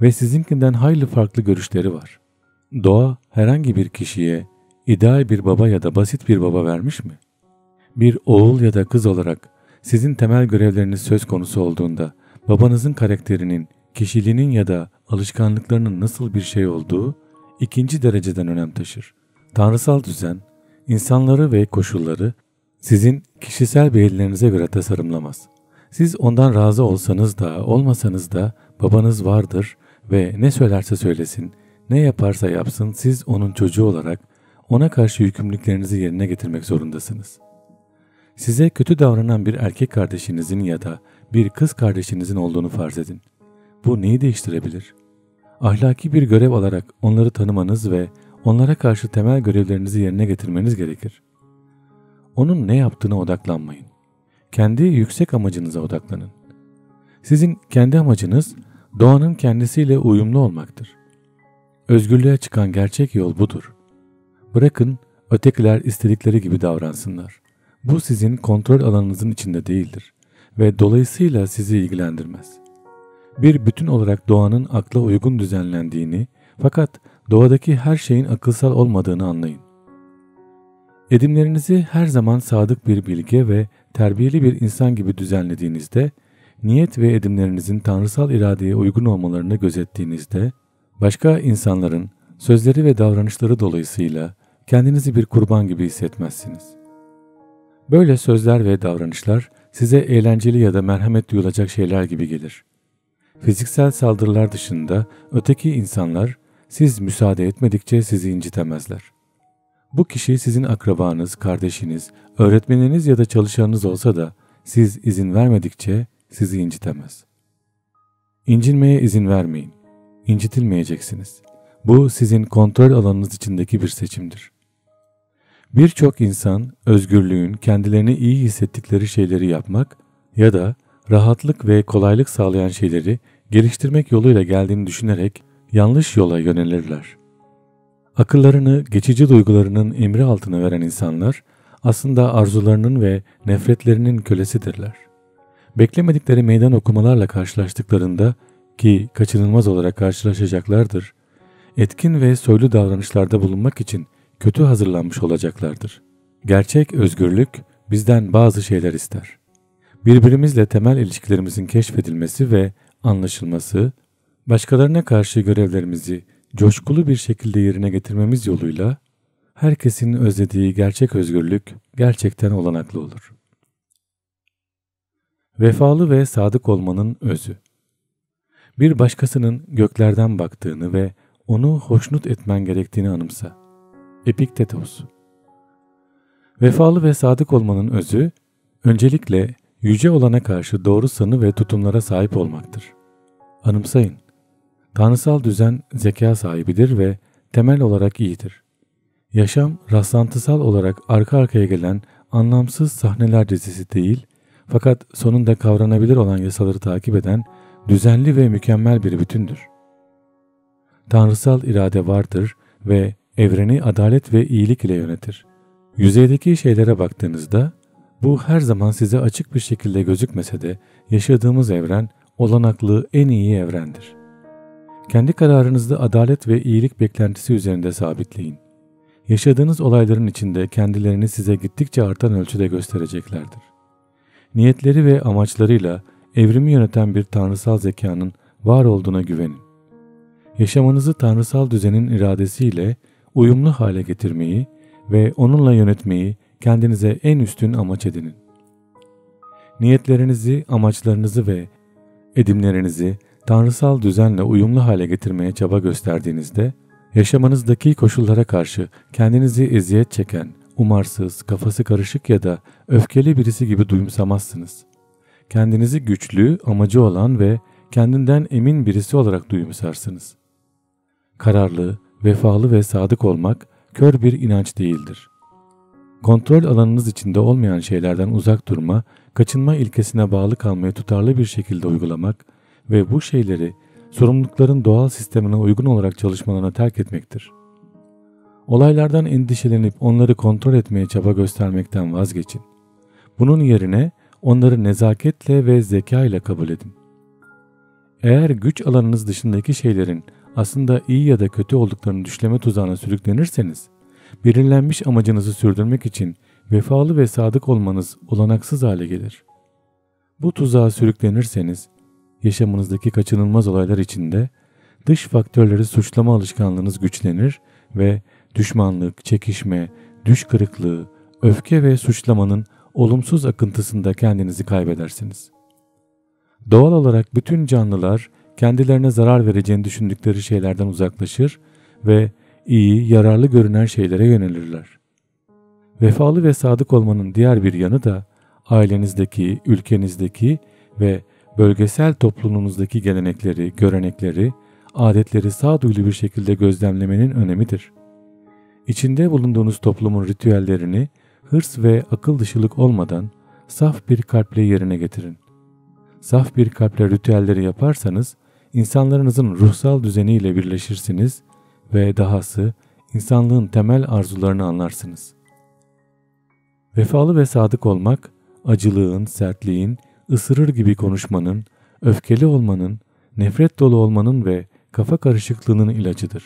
Ve sizinkinden hayli farklı görüşleri var. Doğa herhangi bir kişiye ideal bir baba ya da basit bir baba vermiş mi? Bir oğul ya da kız olarak sizin temel görevleriniz söz konusu olduğunda babanızın karakterinin, kişiliğinin ya da alışkanlıklarının nasıl bir şey olduğu ikinci dereceden önem taşır. Tanrısal düzen, insanları ve koşulları sizin kişisel beğenilerinize göre tasarımlamaz. Siz ondan razı olsanız da olmasanız da babanız vardır ve ne söylerse söylesin, ne yaparsa yapsın siz onun çocuğu olarak ona karşı yükümlülüklerinizi yerine getirmek zorundasınız. Size kötü davranan bir erkek kardeşinizin ya da bir kız kardeşinizin olduğunu farz edin. Bu neyi değiştirebilir? Ahlaki bir görev olarak onları tanımanız ve onlara karşı temel görevlerinizi yerine getirmeniz gerekir. Onun ne yaptığına odaklanmayın. Kendi yüksek amacınıza odaklanın. Sizin kendi amacınız doğanın kendisiyle uyumlu olmaktır. Özgürlüğe çıkan gerçek yol budur. Bırakın ötekiler istedikleri gibi davransınlar. Bu sizin kontrol alanınızın içinde değildir ve dolayısıyla sizi ilgilendirmez. Bir bütün olarak doğanın akla uygun düzenlendiğini fakat doğadaki her şeyin akılsal olmadığını anlayın. Edimlerinizi her zaman sadık bir bilge ve terbiyeli bir insan gibi düzenlediğinizde, niyet ve edimlerinizin tanrısal iradeye uygun olmalarını gözettiğinizde, başka insanların sözleri ve davranışları dolayısıyla kendinizi bir kurban gibi hissetmezsiniz. Böyle sözler ve davranışlar size eğlenceli ya da merhamet duyulacak şeyler gibi gelir. Fiziksel saldırılar dışında öteki insanlar siz müsaade etmedikçe sizi incitemezler. Bu kişi sizin akrabanız, kardeşiniz, öğretmeniniz ya da çalışanınız olsa da siz izin vermedikçe sizi incitemez. İncinmeye izin vermeyin. İncitilmeyeceksiniz. Bu sizin kontrol alanınız içindeki bir seçimdir. Birçok insan özgürlüğün kendilerini iyi hissettikleri şeyleri yapmak ya da rahatlık ve kolaylık sağlayan şeyleri geliştirmek yoluyla geldiğini düşünerek yanlış yola yönelirler. Akıllarını geçici duygularının emri altına veren insanlar aslında arzularının ve nefretlerinin kölesidirler. Beklemedikleri meydan okumalarla karşılaştıklarında ki kaçınılmaz olarak karşılaşacaklardır, etkin ve soylu davranışlarda bulunmak için kötü hazırlanmış olacaklardır. Gerçek özgürlük bizden bazı şeyler ister. Birbirimizle temel ilişkilerimizin keşfedilmesi ve anlaşılması, başkalarına karşı görevlerimizi coşkulu bir şekilde yerine getirmemiz yoluyla herkesin özlediği gerçek özgürlük gerçekten olanaklı olur. Vefalı ve sadık olmanın özü Bir başkasının göklerden baktığını ve onu hoşnut etmen gerektiğini anımsa. Epiktetos Vefalı ve sadık olmanın özü, öncelikle yüce olana karşı doğru sanı ve tutumlara sahip olmaktır. Anımsayın, tanrısal düzen zeka sahibidir ve temel olarak iyidir. Yaşam rastlantısal olarak arka arkaya gelen anlamsız sahneler dizisi değil, fakat sonunda kavranabilir olan yasaları takip eden düzenli ve mükemmel bir bütündür. Tanrısal irade vardır ve evreni adalet ve iyilik ile yönetir. Yüzeydeki şeylere baktığınızda bu her zaman size açık bir şekilde gözükmese de yaşadığımız evren olanaklı en iyi evrendir. Kendi kararınızda adalet ve iyilik beklentisi üzerinde sabitleyin. Yaşadığınız olayların içinde kendilerini size gittikçe artan ölçüde göstereceklerdir. Niyetleri ve amaçlarıyla evrimi yöneten bir tanrısal zekanın var olduğuna güvenin. Yaşamanızı tanrısal düzenin iradesiyle uyumlu hale getirmeyi ve onunla yönetmeyi kendinize en üstün amaç edinin. Niyetlerinizi, amaçlarınızı ve edimlerinizi tanrısal düzenle uyumlu hale getirmeye çaba gösterdiğinizde, yaşamanızdaki koşullara karşı kendinizi eziyet çeken, umarsız, kafası karışık ya da öfkeli birisi gibi duyumsamazsınız. Kendinizi güçlü, amacı olan ve kendinden emin birisi olarak duyumsarsınız. Kararlı, vefalı ve sadık olmak kör bir inanç değildir. Kontrol alanınız içinde olmayan şeylerden uzak durma, kaçınma ilkesine bağlı kalmayı tutarlı bir şekilde uygulamak ve bu şeyleri sorumlulukların doğal sistemine uygun olarak çalışmalarına terk etmektir. Olaylardan endişelenip onları kontrol etmeye çaba göstermekten vazgeçin. Bunun yerine onları nezaketle ve zeka ile kabul edin. Eğer güç alanınız dışındaki şeylerin aslında iyi ya da kötü olduklarını düşleme tuzağına sürüklenirseniz, belirlenmiş amacınızı sürdürmek için vefalı ve sadık olmanız olanaksız hale gelir. Bu tuzağa sürüklenirseniz, yaşamınızdaki kaçınılmaz olaylar içinde dış faktörleri suçlama alışkanlığınız güçlenir ve düşmanlık, çekişme, düş kırıklığı, öfke ve suçlamanın olumsuz akıntısında kendinizi kaybedersiniz. Doğal olarak bütün canlılar kendilerine zarar vereceğini düşündükleri şeylerden uzaklaşır ve iyi, yararlı görünen şeylere yönelirler. Vefalı ve sadık olmanın diğer bir yanı da ailenizdeki, ülkenizdeki ve bölgesel toplumunuzdaki gelenekleri, görenekleri, adetleri sağduyulu bir şekilde gözlemlemenin önemidir. İçinde bulunduğunuz toplumun ritüellerini hırs ve akıl dışılık olmadan saf bir kalple yerine getirin. Saf bir kalple ritüelleri yaparsanız insanlarınızın ruhsal düzeniyle birleşirsiniz ve dahası insanlığın temel arzularını anlarsınız. Vefalı ve sadık olmak, acılığın, sertliğin, ısırır gibi konuşmanın, öfkeli olmanın, nefret dolu olmanın ve kafa karışıklığının ilacıdır.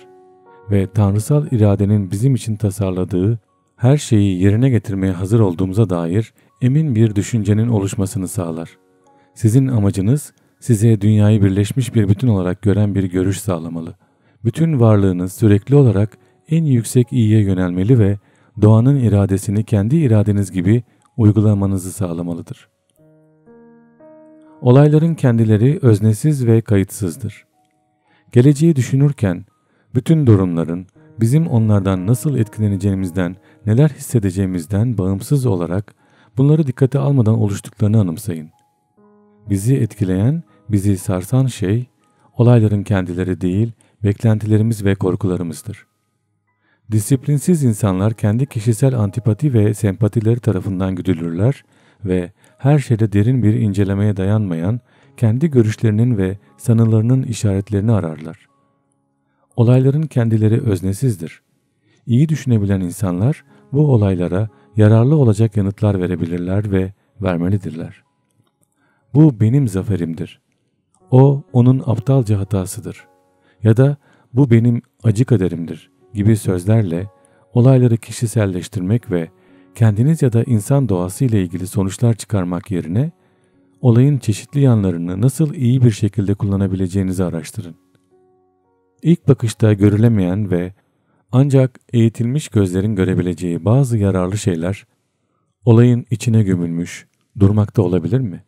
Ve tanrısal iradenin bizim için tasarladığı her şeyi yerine getirmeye hazır olduğumuza dair emin bir düşüncenin oluşmasını sağlar. Sizin amacınız size dünyayı birleşmiş bir bütün olarak gören bir görüş sağlamalı. Bütün varlığınız sürekli olarak en yüksek iyiye yönelmeli ve doğanın iradesini kendi iradeniz gibi uygulamanızı sağlamalıdır. Olayların kendileri öznesiz ve kayıtsızdır. Geleceği düşünürken bütün durumların bizim onlardan nasıl etkileneceğimizden, neler hissedeceğimizden bağımsız olarak bunları dikkate almadan oluştuklarını anımsayın. Bizi etkileyen, bizi sarsan şey, olayların kendileri değil, beklentilerimiz ve korkularımızdır. Disiplinsiz insanlar kendi kişisel antipati ve sempatileri tarafından güdülürler ve her şeyde derin bir incelemeye dayanmayan, kendi görüşlerinin ve sanılarının işaretlerini ararlar. Olayların kendileri öznesizdir. İyi düşünebilen insanlar bu olaylara yararlı olacak yanıtlar verebilirler ve vermelidirler. Bu benim zaferimdir. O onun aptalca hatasıdır. Ya da bu benim acı kaderimdir gibi sözlerle olayları kişiselleştirmek ve kendiniz ya da insan doğası ile ilgili sonuçlar çıkarmak yerine olayın çeşitli yanlarını nasıl iyi bir şekilde kullanabileceğinizi araştırın. İlk bakışta görülemeyen ve ancak eğitilmiş gözlerin görebileceği bazı yararlı şeyler olayın içine gömülmüş, durmakta olabilir mi?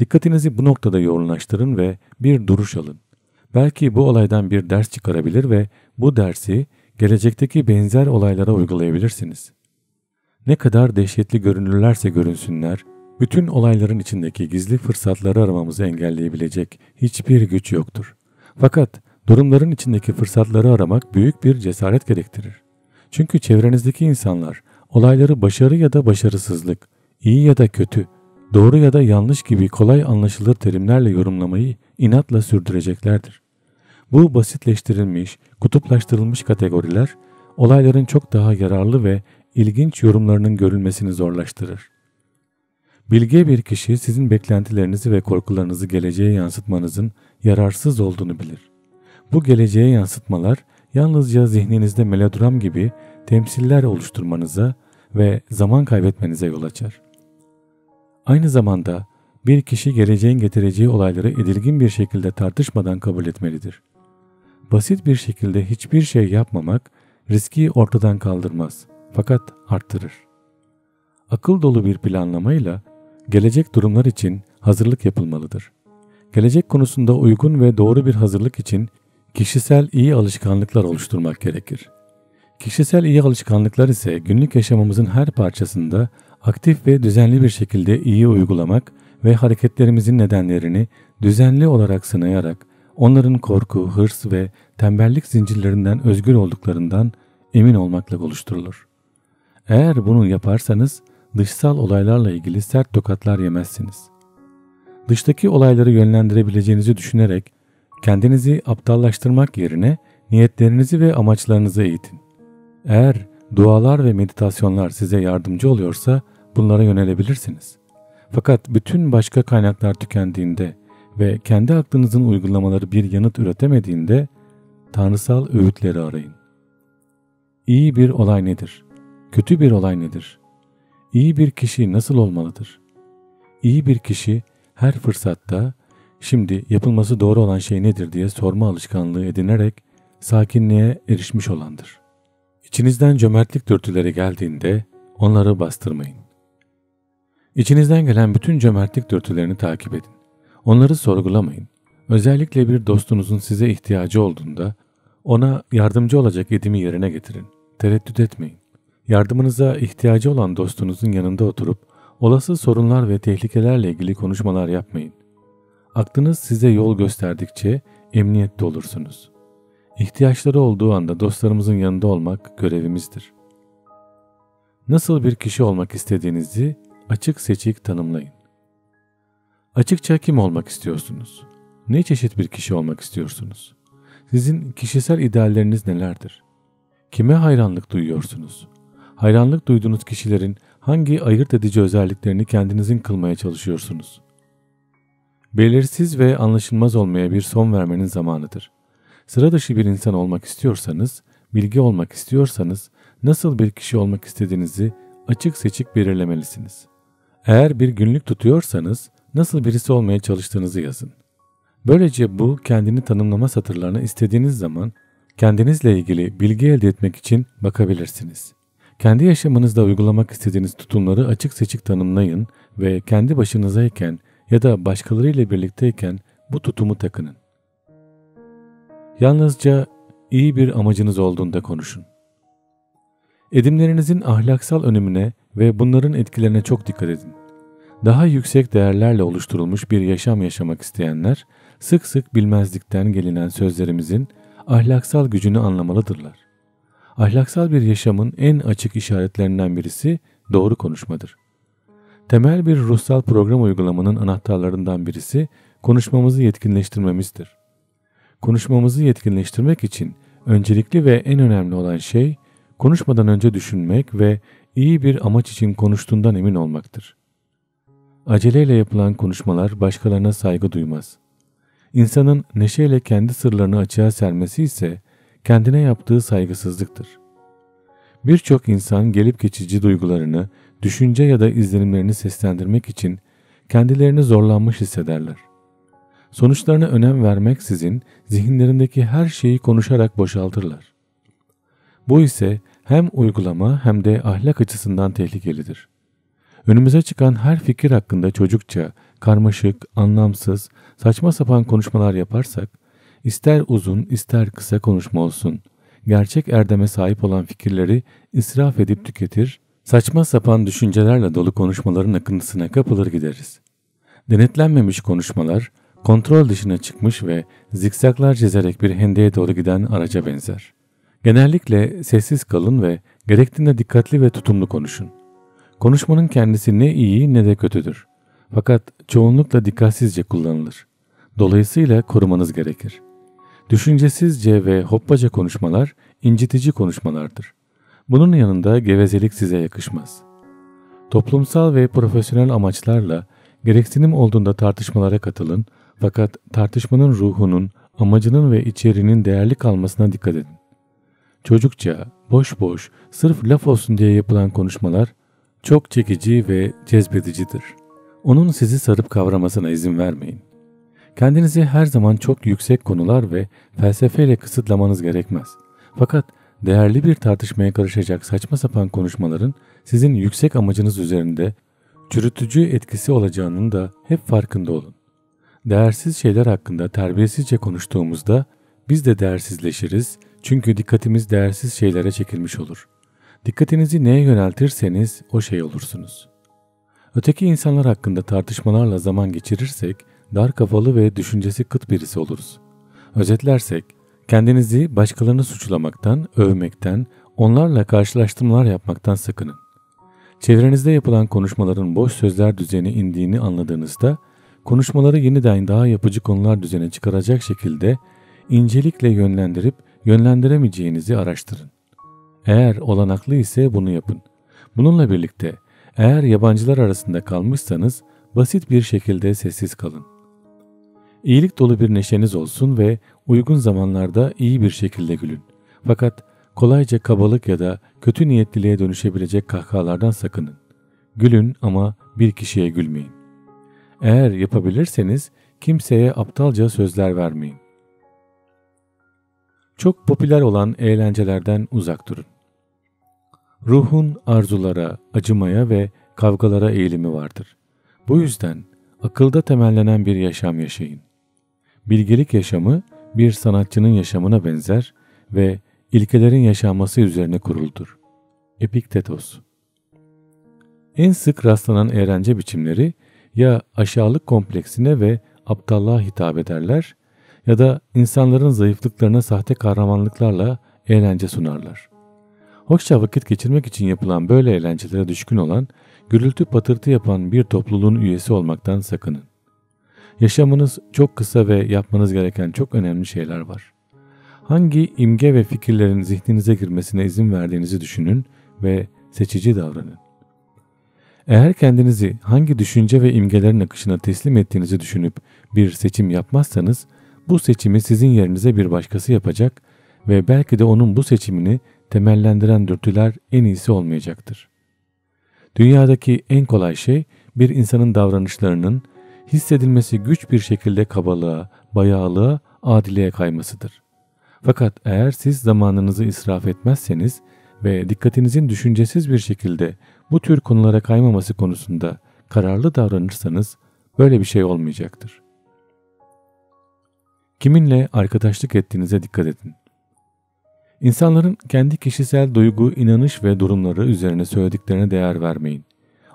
Dikkatinizi bu noktada yoğunlaştırın ve bir duruş alın. Belki bu olaydan bir ders çıkarabilir ve bu dersi gelecekteki benzer olaylara uygulayabilirsiniz. Ne kadar dehşetli görünürlerse görünsünler, bütün olayların içindeki gizli fırsatları aramamızı engelleyebilecek hiçbir güç yoktur. Fakat durumların içindeki fırsatları aramak büyük bir cesaret gerektirir. Çünkü çevrenizdeki insanlar olayları başarı ya da başarısızlık, iyi ya da kötü, doğru ya da yanlış gibi kolay anlaşılır terimlerle yorumlamayı inatla sürdüreceklerdir. Bu basitleştirilmiş, kutuplaştırılmış kategoriler olayların çok daha yararlı ve ilginç yorumlarının görülmesini zorlaştırır. Bilge bir kişi sizin beklentilerinizi ve korkularınızı geleceğe yansıtmanızın yararsız olduğunu bilir. Bu geleceğe yansıtmalar yalnızca zihninizde melodram gibi temsiller oluşturmanıza ve zaman kaybetmenize yol açar. Aynı zamanda bir kişi geleceğin getireceği olayları edilgin bir şekilde tartışmadan kabul etmelidir. Basit bir şekilde hiçbir şey yapmamak riski ortadan kaldırmaz fakat arttırır. Akıl dolu bir planlamayla gelecek durumlar için hazırlık yapılmalıdır. Gelecek konusunda uygun ve doğru bir hazırlık için kişisel iyi alışkanlıklar oluşturmak gerekir. Kişisel iyi alışkanlıklar ise günlük yaşamımızın her parçasında aktif ve düzenli bir şekilde iyi uygulamak ve hareketlerimizin nedenlerini düzenli olarak sınayarak onların korku, hırs ve tembellik zincirlerinden özgür olduklarından emin olmakla oluşturulur. Eğer bunu yaparsanız dışsal olaylarla ilgili sert tokatlar yemezsiniz. Dıştaki olayları yönlendirebileceğinizi düşünerek kendinizi aptallaştırmak yerine niyetlerinizi ve amaçlarınızı eğitin. Eğer dualar ve meditasyonlar size yardımcı oluyorsa bunlara yönelebilirsiniz. Fakat bütün başka kaynaklar tükendiğinde ve kendi aklınızın uygulamaları bir yanıt üretemediğinde tanrısal öğütleri arayın. İyi bir olay nedir? Kötü bir olay nedir? İyi bir kişi nasıl olmalıdır? İyi bir kişi her fırsatta şimdi yapılması doğru olan şey nedir diye sorma alışkanlığı edinerek sakinliğe erişmiş olandır. İçinizden cömertlik dürtüleri geldiğinde onları bastırmayın. İçinizden gelen bütün cömertlik dürtülerini takip edin. Onları sorgulamayın. Özellikle bir dostunuzun size ihtiyacı olduğunda ona yardımcı olacak edimi yerine getirin. Tereddüt etmeyin. Yardımınıza ihtiyacı olan dostunuzun yanında oturup olası sorunlar ve tehlikelerle ilgili konuşmalar yapmayın. Aklınız size yol gösterdikçe emniyette olursunuz. İhtiyaçları olduğu anda dostlarımızın yanında olmak görevimizdir. Nasıl bir kişi olmak istediğinizi açık seçik tanımlayın. Açıkça kim olmak istiyorsunuz? Ne çeşit bir kişi olmak istiyorsunuz? Sizin kişisel idealleriniz nelerdir? Kime hayranlık duyuyorsunuz? Hayranlık duyduğunuz kişilerin hangi ayırt edici özelliklerini kendinizin kılmaya çalışıyorsunuz? Belirsiz ve anlaşılmaz olmaya bir son vermenin zamanıdır. Sıra dışı bir insan olmak istiyorsanız, bilgi olmak istiyorsanız, nasıl bir kişi olmak istediğinizi açık seçik belirlemelisiniz. Eğer bir günlük tutuyorsanız, nasıl birisi olmaya çalıştığınızı yazın. Böylece bu kendini tanımlama satırlarına istediğiniz zaman kendinizle ilgili bilgi elde etmek için bakabilirsiniz. Kendi yaşamınızda uygulamak istediğiniz tutumları açık seçik tanımlayın ve kendi başınızayken ya da başkalarıyla birlikteyken bu tutumu takının. Yalnızca iyi bir amacınız olduğunda konuşun. Edimlerinizin ahlaksal önümüne ve bunların etkilerine çok dikkat edin. Daha yüksek değerlerle oluşturulmuş bir yaşam yaşamak isteyenler sık sık bilmezlikten gelinen sözlerimizin ahlaksal gücünü anlamalıdırlar. Ahlaksal bir yaşamın en açık işaretlerinden birisi doğru konuşmadır. Temel bir ruhsal program uygulamanın anahtarlarından birisi konuşmamızı yetkinleştirmemizdir. Konuşmamızı yetkinleştirmek için öncelikli ve en önemli olan şey konuşmadan önce düşünmek ve iyi bir amaç için konuştuğundan emin olmaktır. Aceleyle yapılan konuşmalar başkalarına saygı duymaz. İnsanın neşeyle kendi sırlarını açığa sermesi ise kendine yaptığı saygısızlıktır. Birçok insan gelip geçici duygularını, düşünce ya da izlenimlerini seslendirmek için kendilerini zorlanmış hissederler. Sonuçlarına önem vermeksizin zihinlerindeki her şeyi konuşarak boşaltırlar. Bu ise hem uygulama hem de ahlak açısından tehlikelidir. Önümüze çıkan her fikir hakkında çocukça, karmaşık, anlamsız, saçma sapan konuşmalar yaparsak, ister uzun ister kısa konuşma olsun, gerçek erdeme sahip olan fikirleri israf edip tüketir, saçma sapan düşüncelerle dolu konuşmaların akıntısına kapılır gideriz. Denetlenmemiş konuşmalar, kontrol dışına çıkmış ve zikzaklar çizerek bir hendeye doğru giden araca benzer. Genellikle sessiz kalın ve gerektiğinde dikkatli ve tutumlu konuşun. Konuşmanın kendisi ne iyi ne de kötüdür. Fakat çoğunlukla dikkatsizce kullanılır. Dolayısıyla korumanız gerekir. Düşüncesizce ve hoppaca konuşmalar incitici konuşmalardır. Bunun yanında gevezelik size yakışmaz. Toplumsal ve profesyonel amaçlarla gereksinim olduğunda tartışmalara katılın fakat tartışmanın ruhunun, amacının ve içeriğinin değerli kalmasına dikkat edin. Çocukça, boş boş, sırf laf olsun diye yapılan konuşmalar çok çekici ve cezbedicidir. Onun sizi sarıp kavramasına izin vermeyin. Kendinizi her zaman çok yüksek konular ve felsefeyle kısıtlamanız gerekmez. Fakat değerli bir tartışmaya karışacak saçma sapan konuşmaların sizin yüksek amacınız üzerinde çürütücü etkisi olacağının da hep farkında olun. Değersiz şeyler hakkında terbiyesizce konuştuğumuzda biz de değersizleşiriz çünkü dikkatimiz değersiz şeylere çekilmiş olur. Dikkatinizi neye yöneltirseniz o şey olursunuz. Öteki insanlar hakkında tartışmalarla zaman geçirirsek dar kafalı ve düşüncesi kıt birisi oluruz. Özetlersek kendinizi başkalarını suçlamaktan, övmekten, onlarla karşılaştırmalar yapmaktan sakının. Çevrenizde yapılan konuşmaların boş sözler düzeni indiğini anladığınızda konuşmaları yeniden daha yapıcı konular düzene çıkaracak şekilde incelikle yönlendirip yönlendiremeyeceğinizi araştırın. Eğer olanaklı ise bunu yapın. Bununla birlikte eğer yabancılar arasında kalmışsanız basit bir şekilde sessiz kalın. İyilik dolu bir neşeniz olsun ve uygun zamanlarda iyi bir şekilde gülün. Fakat kolayca kabalık ya da kötü niyetliliğe dönüşebilecek kahkahalardan sakının. Gülün ama bir kişiye gülmeyin. Eğer yapabilirseniz kimseye aptalca sözler vermeyin. Çok popüler olan eğlencelerden uzak durun. Ruhun arzulara, acımaya ve kavgalara eğilimi vardır. Bu yüzden akılda temellenen bir yaşam yaşayın. Bilgelik yaşamı bir sanatçının yaşamına benzer ve ilkelerin yaşanması üzerine kuruldur. Epiktetos En sık rastlanan eğlence biçimleri ya aşağılık kompleksine ve aptallığa hitap ederler ya da insanların zayıflıklarına sahte kahramanlıklarla eğlence sunarlar. Hoşça vakit geçirmek için yapılan böyle eğlencelere düşkün olan, gürültü patırtı yapan bir topluluğun üyesi olmaktan sakının. Yaşamınız çok kısa ve yapmanız gereken çok önemli şeyler var. Hangi imge ve fikirlerin zihninize girmesine izin verdiğinizi düşünün ve seçici davranın. Eğer kendinizi hangi düşünce ve imgelerin akışına teslim ettiğinizi düşünüp bir seçim yapmazsanız bu seçimi sizin yerinize bir başkası yapacak ve belki de onun bu seçimini temellendiren dürtüler en iyisi olmayacaktır. Dünyadaki en kolay şey bir insanın davranışlarının hissedilmesi güç bir şekilde kabalığa, bayağılığa, adiliğe kaymasıdır. Fakat eğer siz zamanınızı israf etmezseniz ve dikkatinizin düşüncesiz bir şekilde bu tür konulara kaymaması konusunda kararlı davranırsanız böyle bir şey olmayacaktır. Kiminle arkadaşlık ettiğinize dikkat edin. İnsanların kendi kişisel duygu, inanış ve durumları üzerine söylediklerine değer vermeyin.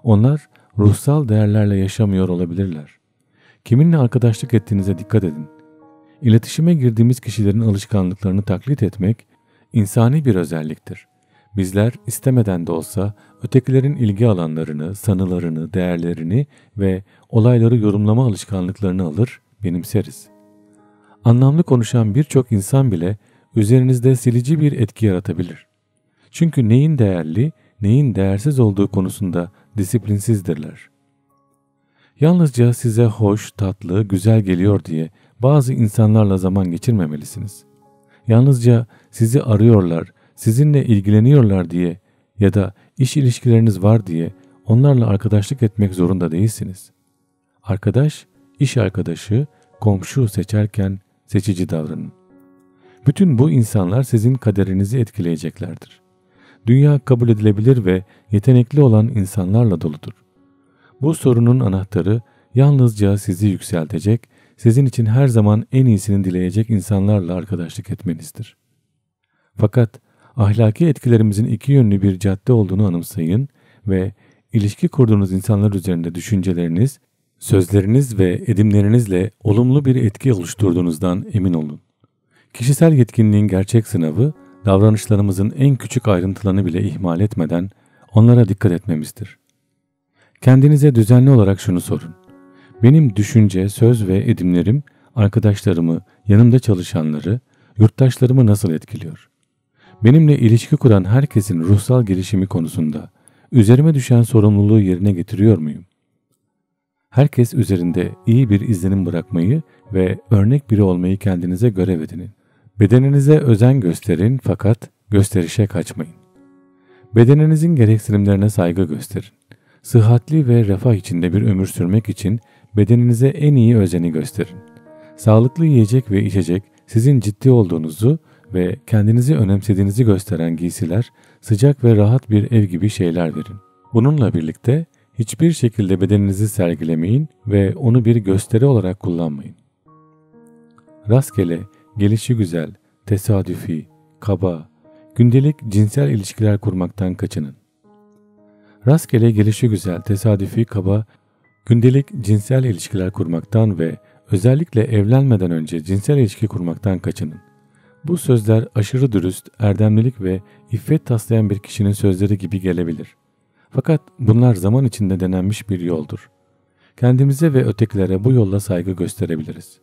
Onlar ruhsal değerlerle yaşamıyor olabilirler. Kiminle arkadaşlık ettiğinize dikkat edin. İletişime girdiğimiz kişilerin alışkanlıklarını taklit etmek insani bir özelliktir. Bizler istemeden de olsa ötekilerin ilgi alanlarını, sanılarını, değerlerini ve olayları yorumlama alışkanlıklarını alır, benimseriz. Anlamlı konuşan birçok insan bile üzerinizde silici bir etki yaratabilir. Çünkü neyin değerli, neyin değersiz olduğu konusunda disiplinsizdirler. Yalnızca size hoş, tatlı, güzel geliyor diye bazı insanlarla zaman geçirmemelisiniz. Yalnızca sizi arıyorlar, sizinle ilgileniyorlar diye ya da iş ilişkileriniz var diye onlarla arkadaşlık etmek zorunda değilsiniz. Arkadaş, iş arkadaşı, komşu seçerken seçici davranın. Bütün bu insanlar sizin kaderinizi etkileyeceklerdir. Dünya kabul edilebilir ve yetenekli olan insanlarla doludur. Bu sorunun anahtarı yalnızca sizi yükseltecek, sizin için her zaman en iyisini dileyecek insanlarla arkadaşlık etmenizdir. Fakat ahlaki etkilerimizin iki yönlü bir cadde olduğunu anımsayın ve ilişki kurduğunuz insanlar üzerinde düşünceleriniz, sözleriniz ve edimlerinizle olumlu bir etki oluşturduğunuzdan emin olun. Kişisel yetkinliğin gerçek sınavı, davranışlarımızın en küçük ayrıntılarını bile ihmal etmeden onlara dikkat etmemizdir. Kendinize düzenli olarak şunu sorun. Benim düşünce, söz ve edimlerim arkadaşlarımı, yanımda çalışanları, yurttaşlarımı nasıl etkiliyor? Benimle ilişki kuran herkesin ruhsal gelişimi konusunda üzerime düşen sorumluluğu yerine getiriyor muyum? Herkes üzerinde iyi bir izlenim bırakmayı ve örnek biri olmayı kendinize görev edinin. Bedeninize özen gösterin fakat gösterişe kaçmayın. Bedeninizin gereksinimlerine saygı gösterin. Sıhhatli ve refah içinde bir ömür sürmek için bedeninize en iyi özeni gösterin. Sağlıklı yiyecek ve içecek sizin ciddi olduğunuzu ve kendinizi önemsediğinizi gösteren giysiler, sıcak ve rahat bir ev gibi şeyler verin. Bununla birlikte hiçbir şekilde bedeninizi sergilemeyin ve onu bir gösteri olarak kullanmayın. Rastgele, gelişi güzel, tesadüfi, kaba, gündelik cinsel ilişkiler kurmaktan kaçının. Rastgele gelişi güzel, tesadüfi, kaba, gündelik cinsel ilişkiler kurmaktan ve özellikle evlenmeden önce cinsel ilişki kurmaktan kaçının. Bu sözler aşırı dürüst, erdemlilik ve iffet taslayan bir kişinin sözleri gibi gelebilir. Fakat bunlar zaman içinde denenmiş bir yoldur. Kendimize ve ötekilere bu yolla saygı gösterebiliriz.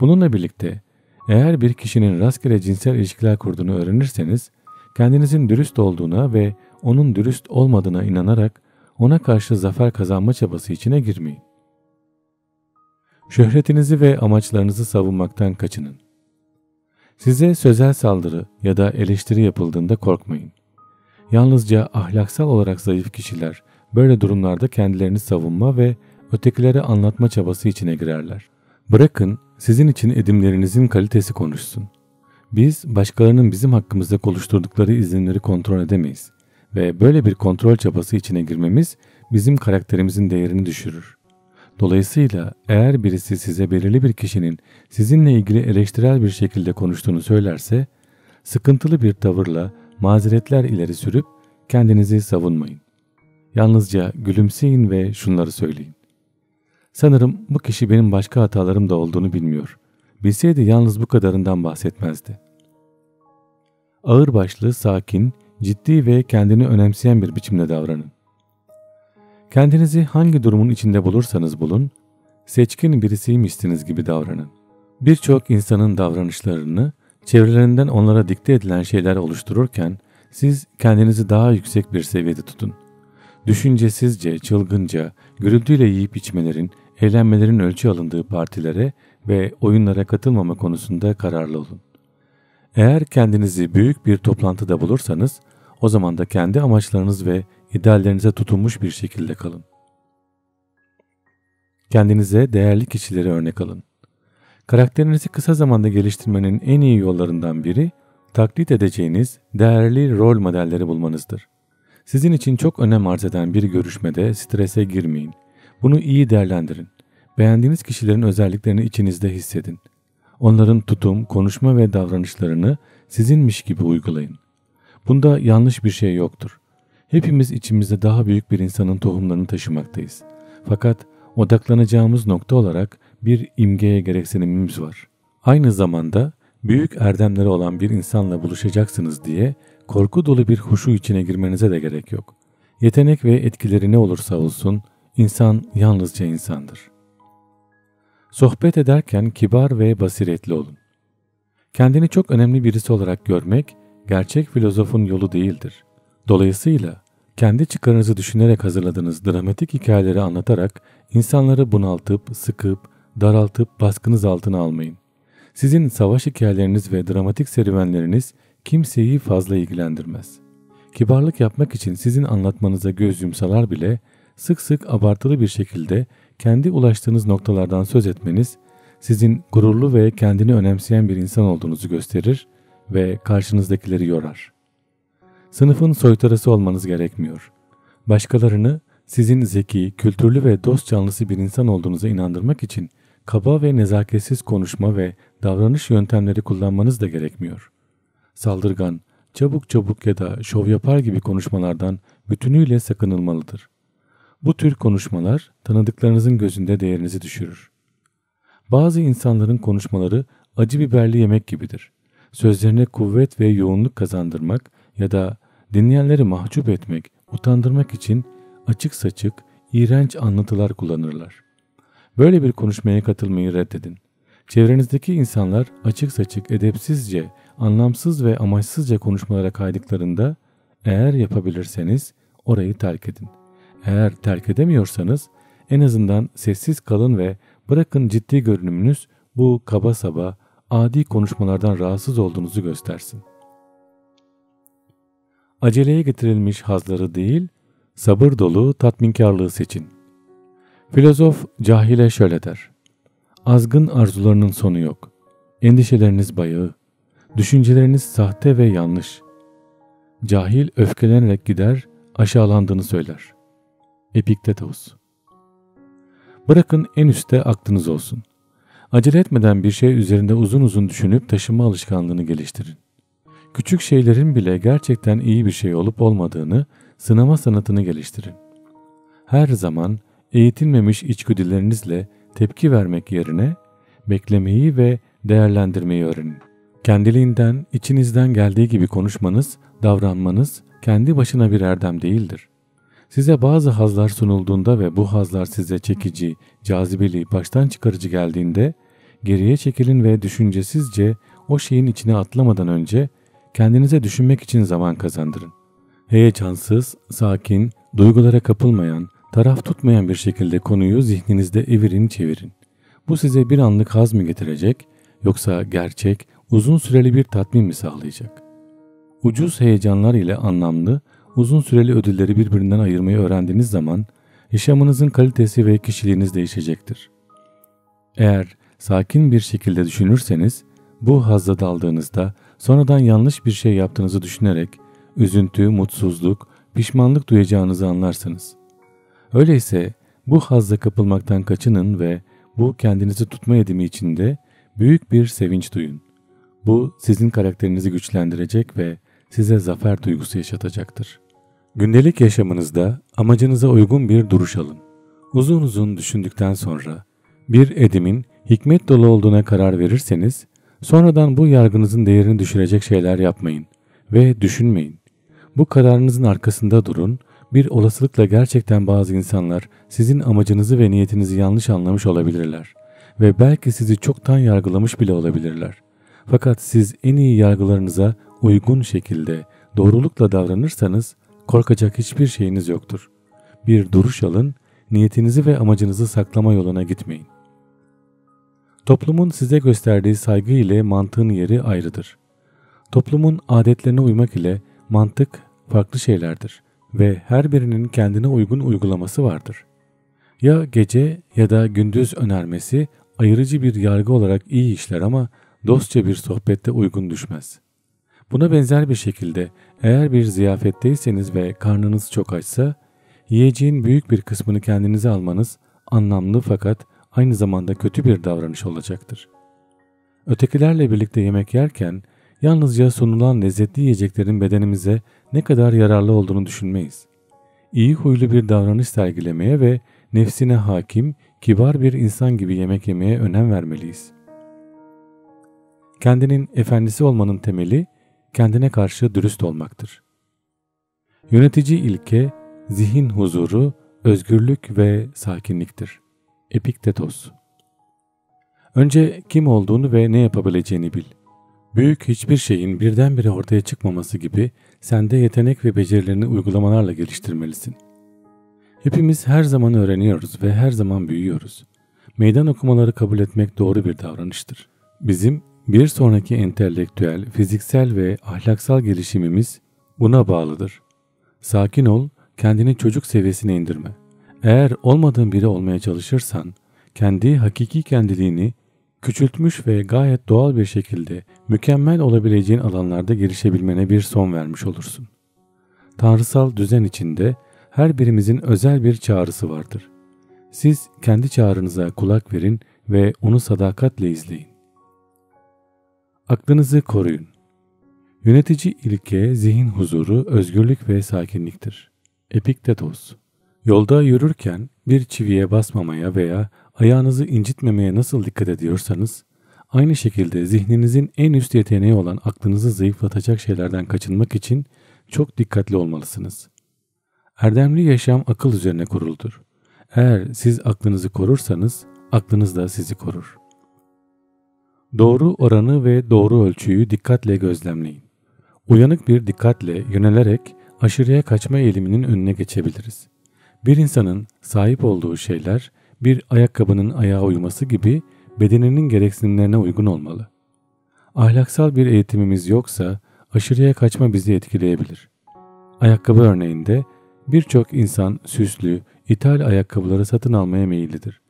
Bununla birlikte eğer bir kişinin rastgele cinsel ilişkiler kurduğunu öğrenirseniz, kendinizin dürüst olduğuna ve onun dürüst olmadığına inanarak ona karşı zafer kazanma çabası içine girmeyin. Şöhretinizi ve amaçlarınızı savunmaktan kaçının. Size sözel saldırı ya da eleştiri yapıldığında korkmayın. Yalnızca ahlaksal olarak zayıf kişiler böyle durumlarda kendilerini savunma ve ötekilere anlatma çabası içine girerler. Bırakın sizin için edimlerinizin kalitesi konuşsun. Biz başkalarının bizim hakkımızda konuşturdukları izinleri kontrol edemeyiz ve böyle bir kontrol çabası içine girmemiz bizim karakterimizin değerini düşürür. Dolayısıyla eğer birisi size belirli bir kişinin sizinle ilgili eleştirel bir şekilde konuştuğunu söylerse, sıkıntılı bir tavırla mazeretler ileri sürüp kendinizi savunmayın. Yalnızca gülümseyin ve şunları söyleyin. Sanırım bu kişi benim başka hatalarım da olduğunu bilmiyor. Bilseydi yalnız bu kadarından bahsetmezdi. Ağırbaşlı, sakin, ciddi ve kendini önemseyen bir biçimde davranın. Kendinizi hangi durumun içinde bulursanız bulun, seçkin birisiymişsiniz gibi davranın. Birçok insanın davranışlarını çevrelerinden onlara dikte edilen şeyler oluştururken siz kendinizi daha yüksek bir seviyede tutun. Düşüncesizce, çılgınca, gürültüyle yiyip içmelerin, eğlenmelerin ölçü alındığı partilere ve oyunlara katılmama konusunda kararlı olun. Eğer kendinizi büyük bir toplantıda bulursanız o zaman da kendi amaçlarınız ve ideallerinize tutunmuş bir şekilde kalın. Kendinize değerli kişileri örnek alın. Karakterinizi kısa zamanda geliştirmenin en iyi yollarından biri taklit edeceğiniz değerli rol modelleri bulmanızdır. Sizin için çok önem arz eden bir görüşmede strese girmeyin. Bunu iyi değerlendirin. Beğendiğiniz kişilerin özelliklerini içinizde hissedin. Onların tutum, konuşma ve davranışlarını sizinmiş gibi uygulayın. Bunda yanlış bir şey yoktur. Hepimiz içimizde daha büyük bir insanın tohumlarını taşımaktayız. Fakat odaklanacağımız nokta olarak bir imgeye gereksinimimiz var. Aynı zamanda büyük erdemleri olan bir insanla buluşacaksınız diye korku dolu bir huşu içine girmenize de gerek yok. Yetenek ve etkileri ne olursa olsun insan yalnızca insandır. Sohbet ederken kibar ve basiretli olun. Kendini çok önemli birisi olarak görmek gerçek filozofun yolu değildir. Dolayısıyla kendi çıkarınızı düşünerek hazırladığınız dramatik hikayeleri anlatarak insanları bunaltıp, sıkıp, daraltıp baskınız altına almayın. Sizin savaş hikayeleriniz ve dramatik serüvenleriniz kimseyi fazla ilgilendirmez. Kibarlık yapmak için sizin anlatmanıza göz yumsalar bile sık sık abartılı bir şekilde kendi ulaştığınız noktalardan söz etmeniz sizin gururlu ve kendini önemseyen bir insan olduğunuzu gösterir ve karşınızdakileri yorar. Sınıfın soytarısı olmanız gerekmiyor. Başkalarını sizin zeki, kültürlü ve dost canlısı bir insan olduğunuza inandırmak için kaba ve nezaketsiz konuşma ve davranış yöntemleri kullanmanız da gerekmiyor. Saldırgan, çabuk çabuk ya da şov yapar gibi konuşmalardan bütünüyle sakınılmalıdır. Bu tür konuşmalar tanıdıklarınızın gözünde değerinizi düşürür. Bazı insanların konuşmaları acı biberli yemek gibidir. Sözlerine kuvvet ve yoğunluk kazandırmak ya da dinleyenleri mahcup etmek, utandırmak için açık saçık, iğrenç anlatılar kullanırlar. Böyle bir konuşmaya katılmayı reddedin. Çevrenizdeki insanlar açık saçık, edepsizce, anlamsız ve amaçsızca konuşmalara kaydıklarında eğer yapabilirseniz orayı terk edin. Eğer terk edemiyorsanız en azından sessiz kalın ve bırakın ciddi görünümünüz bu kaba saba, adi konuşmalardan rahatsız olduğunuzu göstersin. Aceleye getirilmiş hazları değil, sabır dolu tatminkarlığı seçin. Filozof cahile şöyle der. Azgın arzularının sonu yok. Endişeleriniz bayağı. Düşünceleriniz sahte ve yanlış. Cahil öfkelenerek gider, aşağılandığını söyler. Epiktetos Bırakın en üstte aklınız olsun. Acele etmeden bir şey üzerinde uzun uzun düşünüp taşıma alışkanlığını geliştirin. Küçük şeylerin bile gerçekten iyi bir şey olup olmadığını sınama sanatını geliştirin. Her zaman eğitilmemiş içgüdülerinizle tepki vermek yerine beklemeyi ve değerlendirmeyi öğrenin. Kendiliğinden, içinizden geldiği gibi konuşmanız, davranmanız kendi başına bir erdem değildir. Size bazı hazlar sunulduğunda ve bu hazlar size çekici, cazibeli, baştan çıkarıcı geldiğinde geriye çekilin ve düşüncesizce o şeyin içine atlamadan önce kendinize düşünmek için zaman kazandırın. Heyecansız, sakin, duygulara kapılmayan, taraf tutmayan bir şekilde konuyu zihninizde evirin çevirin. Bu size bir anlık haz mı getirecek yoksa gerçek, uzun süreli bir tatmin mi sağlayacak? Ucuz heyecanlar ile anlamlı, uzun süreli ödülleri birbirinden ayırmayı öğrendiğiniz zaman yaşamınızın kalitesi ve kişiliğiniz değişecektir. Eğer sakin bir şekilde düşünürseniz bu hazza daldığınızda sonradan yanlış bir şey yaptığınızı düşünerek üzüntü, mutsuzluk, pişmanlık duyacağınızı anlarsınız. Öyleyse bu hazza kapılmaktan kaçının ve bu kendinizi tutma edimi içinde büyük bir sevinç duyun. Bu sizin karakterinizi güçlendirecek ve size zafer duygusu yaşatacaktır. Gündelik yaşamınızda amacınıza uygun bir duruş alın. Uzun uzun düşündükten sonra bir edimin hikmet dolu olduğuna karar verirseniz sonradan bu yargınızın değerini düşürecek şeyler yapmayın ve düşünmeyin. Bu kararınızın arkasında durun. Bir olasılıkla gerçekten bazı insanlar sizin amacınızı ve niyetinizi yanlış anlamış olabilirler ve belki sizi çoktan yargılamış bile olabilirler. Fakat siz en iyi yargılarınıza uygun şekilde doğrulukla davranırsanız korkacak hiçbir şeyiniz yoktur. Bir duruş alın, niyetinizi ve amacınızı saklama yoluna gitmeyin. Toplumun size gösterdiği saygı ile mantığın yeri ayrıdır. Toplumun adetlerine uymak ile mantık farklı şeylerdir ve her birinin kendine uygun uygulaması vardır. Ya gece ya da gündüz önermesi ayırıcı bir yargı olarak iyi işler ama dostça bir sohbette uygun düşmez. Buna benzer bir şekilde eğer bir ziyafetteyseniz ve karnınız çok açsa, yiyeceğin büyük bir kısmını kendinize almanız anlamlı fakat aynı zamanda kötü bir davranış olacaktır. Ötekilerle birlikte yemek yerken yalnızca sunulan lezzetli yiyeceklerin bedenimize ne kadar yararlı olduğunu düşünmeyiz. İyi huylu bir davranış sergilemeye ve nefsine hakim, kibar bir insan gibi yemek yemeye önem vermeliyiz. Kendinin efendisi olmanın temeli kendine karşı dürüst olmaktır. Yönetici ilke zihin huzuru, özgürlük ve sakinliktir. Epiktetos Önce kim olduğunu ve ne yapabileceğini bil. Büyük hiçbir şeyin birdenbire ortaya çıkmaması gibi sende yetenek ve becerilerini uygulamalarla geliştirmelisin. Hepimiz her zaman öğreniyoruz ve her zaman büyüyoruz. Meydan okumaları kabul etmek doğru bir davranıştır. Bizim bir sonraki entelektüel, fiziksel ve ahlaksal gelişimimiz buna bağlıdır. Sakin ol, kendini çocuk seviyesine indirme. Eğer olmadığın biri olmaya çalışırsan, kendi hakiki kendiliğini küçültmüş ve gayet doğal bir şekilde mükemmel olabileceğin alanlarda gelişebilmene bir son vermiş olursun. Tanrısal düzen içinde her birimizin özel bir çağrısı vardır. Siz kendi çağrınıza kulak verin ve onu sadakatle izleyin. Aklınızı koruyun. Yönetici ilke zihin huzuru, özgürlük ve sakinliktir. Epiktetos Yolda yürürken bir çiviye basmamaya veya ayağınızı incitmemeye nasıl dikkat ediyorsanız, aynı şekilde zihninizin en üst yeteneği olan aklınızı zayıflatacak şeylerden kaçınmak için çok dikkatli olmalısınız. Erdemli yaşam akıl üzerine kuruldur. Eğer siz aklınızı korursanız, aklınız da sizi korur. Doğru oranı ve doğru ölçüyü dikkatle gözlemleyin. Uyanık bir dikkatle yönelerek aşırıya kaçma eğiliminin önüne geçebiliriz. Bir insanın sahip olduğu şeyler bir ayakkabının ayağa uyması gibi bedeninin gereksinimlerine uygun olmalı. Ahlaksal bir eğitimimiz yoksa aşırıya kaçma bizi etkileyebilir. Ayakkabı örneğinde birçok insan süslü, ithal ayakkabıları satın almaya meyillidir.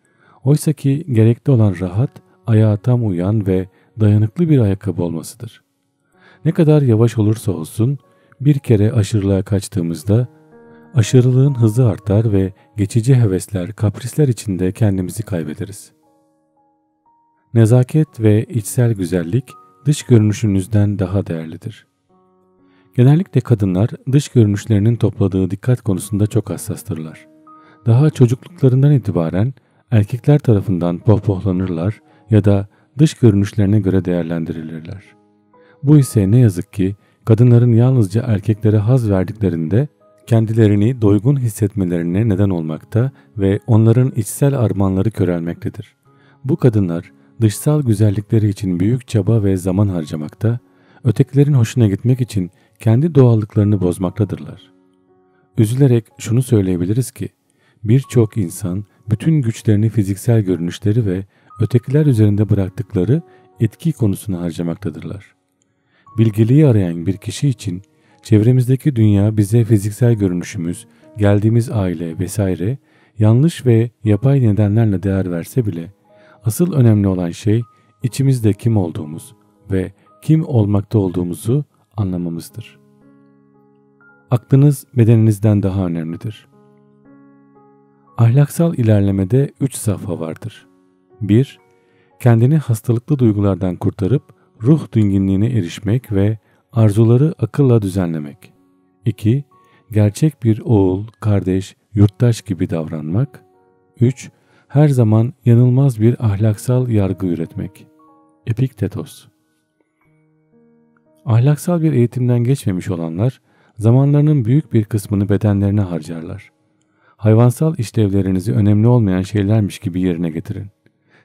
Oysa ki gerekli olan rahat, ayağa tam uyan ve dayanıklı bir ayakkabı olmasıdır. Ne kadar yavaş olursa olsun bir kere aşırılığa kaçtığımızda aşırılığın hızı artar ve geçici hevesler, kaprisler içinde kendimizi kaybederiz. Nezaket ve içsel güzellik dış görünüşünüzden daha değerlidir. Genellikle kadınlar dış görünüşlerinin topladığı dikkat konusunda çok hassastırlar. Daha çocukluklarından itibaren erkekler tarafından pohpohlanırlar ya da dış görünüşlerine göre değerlendirilirler. Bu ise ne yazık ki kadınların yalnızca erkeklere haz verdiklerinde kendilerini doygun hissetmelerine neden olmakta ve onların içsel armağanları körelmektedir. Bu kadınlar dışsal güzellikleri için büyük çaba ve zaman harcamakta, ötekilerin hoşuna gitmek için kendi doğallıklarını bozmaktadırlar. Üzülerek şunu söyleyebiliriz ki, birçok insan bütün güçlerini fiziksel görünüşleri ve ötekiler üzerinde bıraktıkları etki konusuna harcamaktadırlar. Bilgeliği arayan bir kişi için çevremizdeki dünya bize fiziksel görünüşümüz, geldiğimiz aile vesaire yanlış ve yapay nedenlerle değer verse bile asıl önemli olan şey içimizde kim olduğumuz ve kim olmakta olduğumuzu anlamamızdır. Aklınız bedeninizden daha önemlidir. Ahlaksal ilerlemede üç safha vardır. 1. Kendini hastalıklı duygulardan kurtarıp ruh dinginliğine erişmek ve arzuları akılla düzenlemek. 2. Gerçek bir oğul, kardeş, yurttaş gibi davranmak. 3. Her zaman yanılmaz bir ahlaksal yargı üretmek. Epiktetos Ahlaksal bir eğitimden geçmemiş olanlar zamanlarının büyük bir kısmını bedenlerine harcarlar. Hayvansal işlevlerinizi önemli olmayan şeylermiş gibi yerine getirin.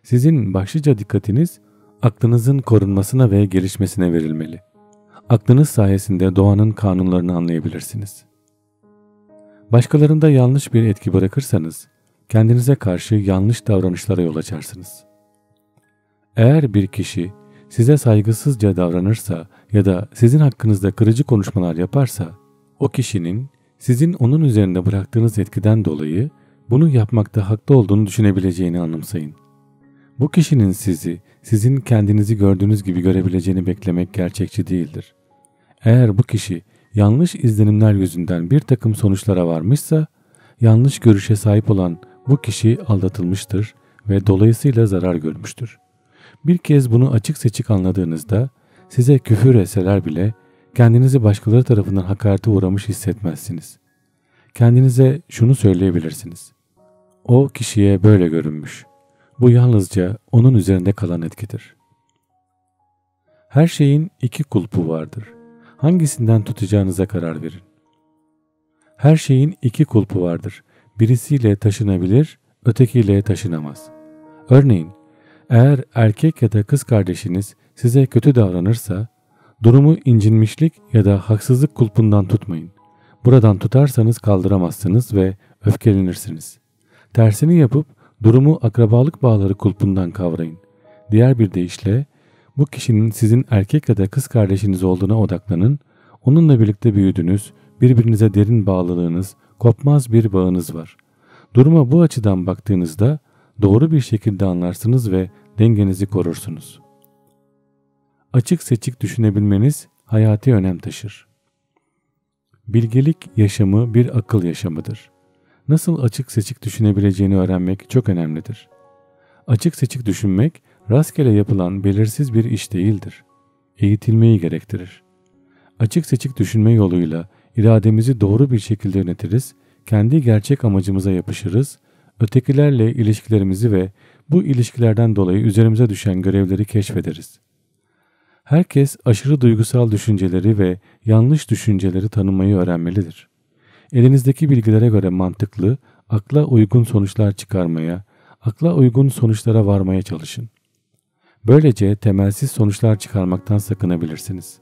Sizin başlıca dikkatiniz aklınızın korunmasına ve gelişmesine verilmeli. Aklınız sayesinde doğanın kanunlarını anlayabilirsiniz. Başkalarında yanlış bir etki bırakırsanız kendinize karşı yanlış davranışlara yol açarsınız. Eğer bir kişi size saygısızca davranırsa ya da sizin hakkınızda kırıcı konuşmalar yaparsa o kişinin sizin onun üzerinde bıraktığınız etkiden dolayı bunu yapmakta haklı olduğunu düşünebileceğini anımsayın. Bu kişinin sizi, sizin kendinizi gördüğünüz gibi görebileceğini beklemek gerçekçi değildir. Eğer bu kişi yanlış izlenimler yüzünden bir takım sonuçlara varmışsa, yanlış görüşe sahip olan bu kişi aldatılmıştır ve dolayısıyla zarar görmüştür. Bir kez bunu açık seçik anladığınızda size küfür etseler bile kendinizi başkaları tarafından hakarete uğramış hissetmezsiniz. Kendinize şunu söyleyebilirsiniz. O kişiye böyle görünmüş. Bu yalnızca onun üzerinde kalan etkidir. Her şeyin iki kulpu vardır. Hangisinden tutacağınıza karar verin. Her şeyin iki kulpu vardır. Birisiyle taşınabilir, ötekiyle taşınamaz. Örneğin, Eğer erkek ya da kız kardeşiniz size kötü davranırsa, durumu incinmişlik ya da haksızlık kulpundan tutmayın. Buradan tutarsanız kaldıramazsınız ve öfkelenirsiniz. Tersini yapıp durumu akrabalık bağları kulpundan kavrayın. Diğer bir deyişle bu kişinin sizin erkek ya da kız kardeşiniz olduğuna odaklanın. Onunla birlikte büyüdünüz, birbirinize derin bağlılığınız, kopmaz bir bağınız var. Duruma bu açıdan baktığınızda doğru bir şekilde anlarsınız ve dengenizi korursunuz. Açık seçik düşünebilmeniz hayati önem taşır. Bilgelik yaşamı bir akıl yaşamıdır. Nasıl açık seçik düşünebileceğini öğrenmek çok önemlidir. Açık seçik düşünmek rastgele yapılan belirsiz bir iş değildir. Eğitilmeyi gerektirir. Açık seçik düşünme yoluyla irademizi doğru bir şekilde yönetiriz, kendi gerçek amacımıza yapışırız, ötekilerle ilişkilerimizi ve bu ilişkilerden dolayı üzerimize düşen görevleri keşfederiz. Herkes aşırı duygusal düşünceleri ve yanlış düşünceleri tanımayı öğrenmelidir. Elinizdeki bilgilere göre mantıklı, akla uygun sonuçlar çıkarmaya, akla uygun sonuçlara varmaya çalışın. Böylece temelsiz sonuçlar çıkarmaktan sakınabilirsiniz.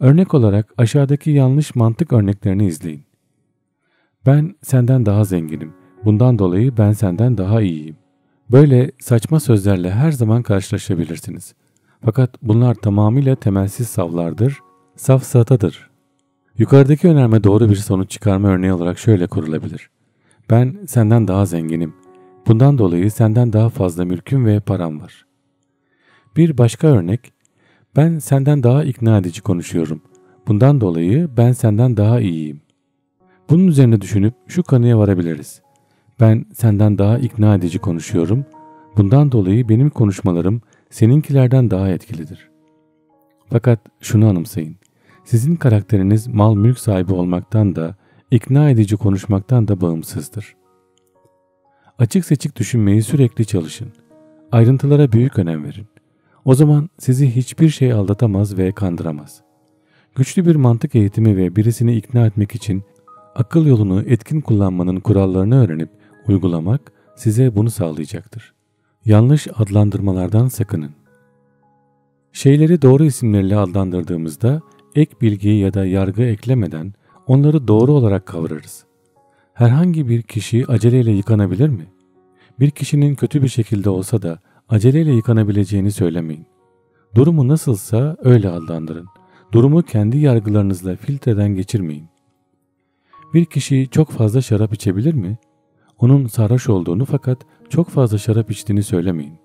Örnek olarak aşağıdaki yanlış mantık örneklerini izleyin. Ben senden daha zenginim. Bundan dolayı ben senden daha iyiyim. Böyle saçma sözlerle her zaman karşılaşabilirsiniz. Fakat bunlar tamamıyla temelsiz savlardır, safsatadır. Yukarıdaki önerme doğru bir sonuç çıkarma örneği olarak şöyle kurulabilir. Ben senden daha zenginim. Bundan dolayı senden daha fazla mülküm ve param var. Bir başka örnek, ben senden daha ikna edici konuşuyorum. Bundan dolayı ben senden daha iyiyim. Bunun üzerine düşünüp şu kanıya varabiliriz. Ben senden daha ikna edici konuşuyorum. Bundan dolayı benim konuşmalarım seninkilerden daha etkilidir. Fakat şunu anımsayın. Sizin karakteriniz mal mülk sahibi olmaktan da, ikna edici konuşmaktan da bağımsızdır. Açık seçik düşünmeyi sürekli çalışın. Ayrıntılara büyük önem verin. O zaman sizi hiçbir şey aldatamaz ve kandıramaz. Güçlü bir mantık eğitimi ve birisini ikna etmek için akıl yolunu etkin kullanmanın kurallarını öğrenip uygulamak size bunu sağlayacaktır. Yanlış adlandırmalardan sakının. Şeyleri doğru isimlerle adlandırdığımızda ek bilgi ya da yargı eklemeden onları doğru olarak kavrarız. Herhangi bir kişi aceleyle yıkanabilir mi? Bir kişinin kötü bir şekilde olsa da aceleyle yıkanabileceğini söylemeyin. Durumu nasılsa öyle adlandırın. Durumu kendi yargılarınızla filtreden geçirmeyin. Bir kişi çok fazla şarap içebilir mi? Onun sarhoş olduğunu fakat çok fazla şarap içtiğini söylemeyin.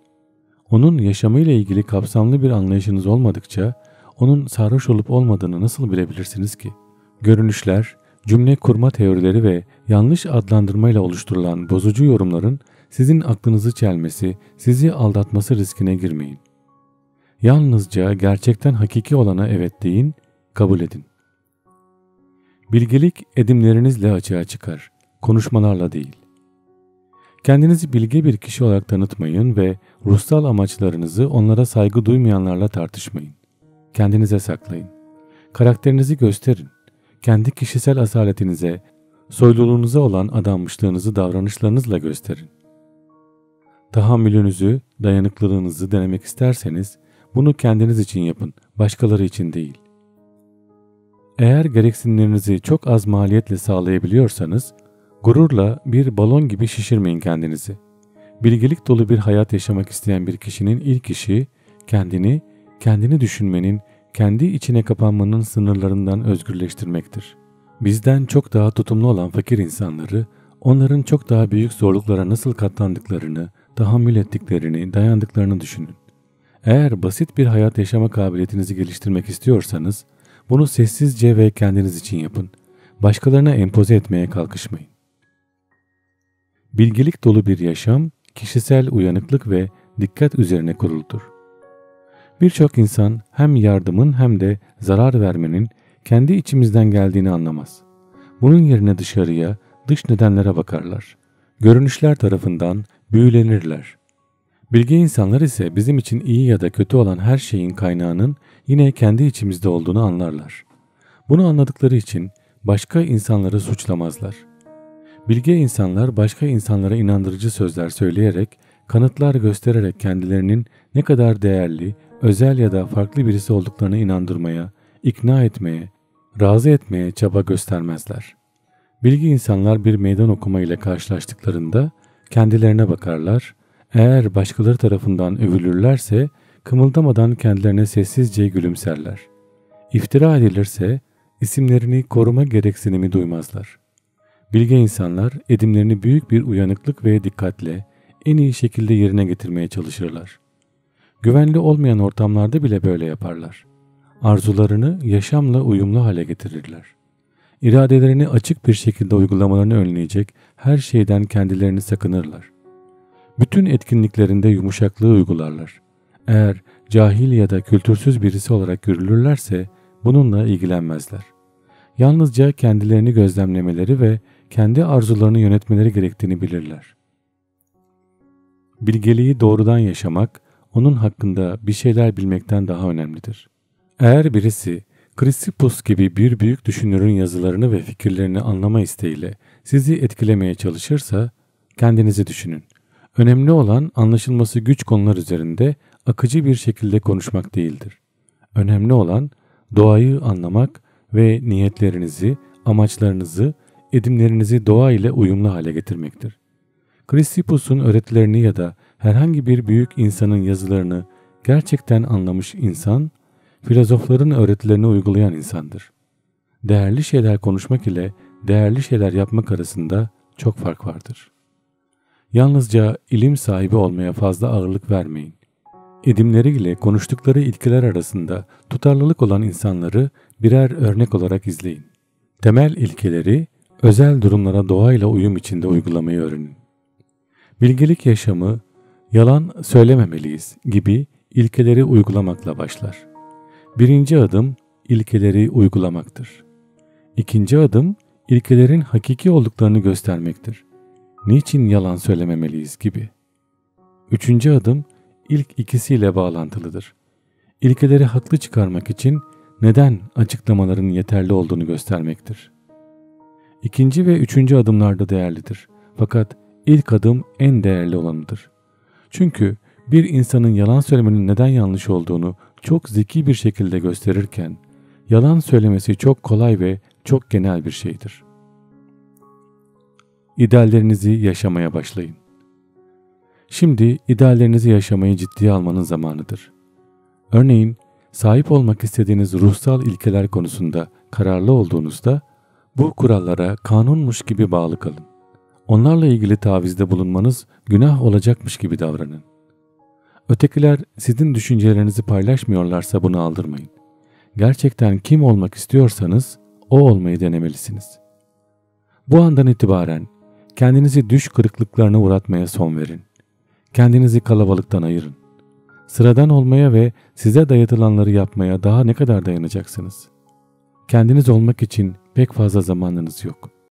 Onun yaşamıyla ilgili kapsamlı bir anlayışınız olmadıkça onun sarhoş olup olmadığını nasıl bilebilirsiniz ki? Görünüşler, cümle kurma teorileri ve yanlış adlandırmayla oluşturulan bozucu yorumların sizin aklınızı çelmesi, sizi aldatması riskine girmeyin. Yalnızca gerçekten hakiki olana evet deyin, kabul edin. Bilgelik edimlerinizle açığa çıkar, konuşmalarla değil. Kendinizi bilge bir kişi olarak tanıtmayın ve ruhsal amaçlarınızı onlara saygı duymayanlarla tartışmayın. Kendinize saklayın. Karakterinizi gösterin. Kendi kişisel asaletinize, soyluluğunuza olan adanmışlığınızı davranışlarınızla gösterin. Tahammülünüzü, dayanıklılığınızı denemek isterseniz bunu kendiniz için yapın, başkaları için değil. Eğer gereksinimlerinizi çok az maliyetle sağlayabiliyorsanız, gururla bir balon gibi şişirmeyin kendinizi. Bilgelik dolu bir hayat yaşamak isteyen bir kişinin ilk işi, kendini, kendini düşünmenin, kendi içine kapanmanın sınırlarından özgürleştirmektir. Bizden çok daha tutumlu olan fakir insanları, onların çok daha büyük zorluklara nasıl katlandıklarını, tahammül ettiklerini, dayandıklarını düşünün. Eğer basit bir hayat yaşama kabiliyetinizi geliştirmek istiyorsanız, bunu sessizce ve kendiniz için yapın. Başkalarına empoze etmeye kalkışmayın. Bilgilik dolu bir yaşam, kişisel uyanıklık ve dikkat üzerine kuruludur. Birçok insan hem yardımın hem de zarar vermenin kendi içimizden geldiğini anlamaz. Bunun yerine dışarıya, dış nedenlere bakarlar. Görünüşler tarafından büyülenirler. Bilge insanlar ise bizim için iyi ya da kötü olan her şeyin kaynağının yine kendi içimizde olduğunu anlarlar. Bunu anladıkları için başka insanları suçlamazlar. Bilge insanlar başka insanlara inandırıcı sözler söyleyerek kanıtlar göstererek kendilerinin ne kadar değerli, özel ya da farklı birisi olduklarını inandırmaya, ikna etmeye, razı etmeye çaba göstermezler. Bilgi insanlar bir meydan okuma ile karşılaştıklarında kendilerine bakarlar, eğer başkaları tarafından övülürlerse kımıldamadan kendilerine sessizce gülümserler. İftira edilirse isimlerini koruma gereksinimi duymazlar. Bilge insanlar edimlerini büyük bir uyanıklık ve dikkatle en iyi şekilde yerine getirmeye çalışırlar. Güvenli olmayan ortamlarda bile böyle yaparlar. Arzularını yaşamla uyumlu hale getirirler. İradelerini açık bir şekilde uygulamalarını önleyecek her şeyden kendilerini sakınırlar. Bütün etkinliklerinde yumuşaklığı uygularlar. Eğer cahil ya da kültürsüz birisi olarak görülürlerse bununla ilgilenmezler. Yalnızca kendilerini gözlemlemeleri ve kendi arzularını yönetmeleri gerektiğini bilirler. Bilgeliği doğrudan yaşamak, onun hakkında bir şeyler bilmekten daha önemlidir. Eğer birisi Chrysippus gibi bir büyük düşünürün yazılarını ve fikirlerini anlama isteğiyle sizi etkilemeye çalışırsa kendinizi düşünün. Önemli olan anlaşılması güç konular üzerinde akıcı bir şekilde konuşmak değildir. Önemli olan doğayı anlamak ve niyetlerinizi, amaçlarınızı, edimlerinizi doğa ile uyumlu hale getirmektir. Chrysippus'un öğretilerini ya da herhangi bir büyük insanın yazılarını gerçekten anlamış insan, filozofların öğretilerini uygulayan insandır. Değerli şeyler konuşmak ile değerli şeyler yapmak arasında çok fark vardır. Yalnızca ilim sahibi olmaya fazla ağırlık vermeyin. Edimleri ile konuştukları ilkeler arasında tutarlılık olan insanları birer örnek olarak izleyin. Temel ilkeleri özel durumlara doğayla uyum içinde uygulamayı öğrenin. Bilgelik yaşamı, yalan söylememeliyiz gibi ilkeleri uygulamakla başlar. Birinci adım ilkeleri uygulamaktır. İkinci adım ilkelerin hakiki olduklarını göstermektir. Niçin yalan söylememeliyiz gibi. Üçüncü adım ilk ikisiyle bağlantılıdır. İlkeleri haklı çıkarmak için neden açıklamaların yeterli olduğunu göstermektir. İkinci ve üçüncü adımlarda değerlidir. Fakat ilk adım en değerli olanıdır. Çünkü bir insanın yalan söylemenin neden yanlış olduğunu çok zeki bir şekilde gösterirken, yalan söylemesi çok kolay ve çok genel bir şeydir. İdeallerinizi yaşamaya başlayın. Şimdi ideallerinizi yaşamayı ciddiye almanın zamanıdır. Örneğin sahip olmak istediğiniz ruhsal ilkeler konusunda kararlı olduğunuzda bu kurallara kanunmuş gibi bağlı kalın. Onlarla ilgili tavizde bulunmanız günah olacakmış gibi davranın. Ötekiler sizin düşüncelerinizi paylaşmıyorlarsa bunu aldırmayın. Gerçekten kim olmak istiyorsanız o olmayı denemelisiniz. Bu andan itibaren kendinizi düş kırıklıklarına uğratmaya son verin. Kendinizi kalabalıktan ayırın. Sıradan olmaya ve size dayatılanları yapmaya daha ne kadar dayanacaksınız? Kendiniz olmak için pek fazla zamanınız yok.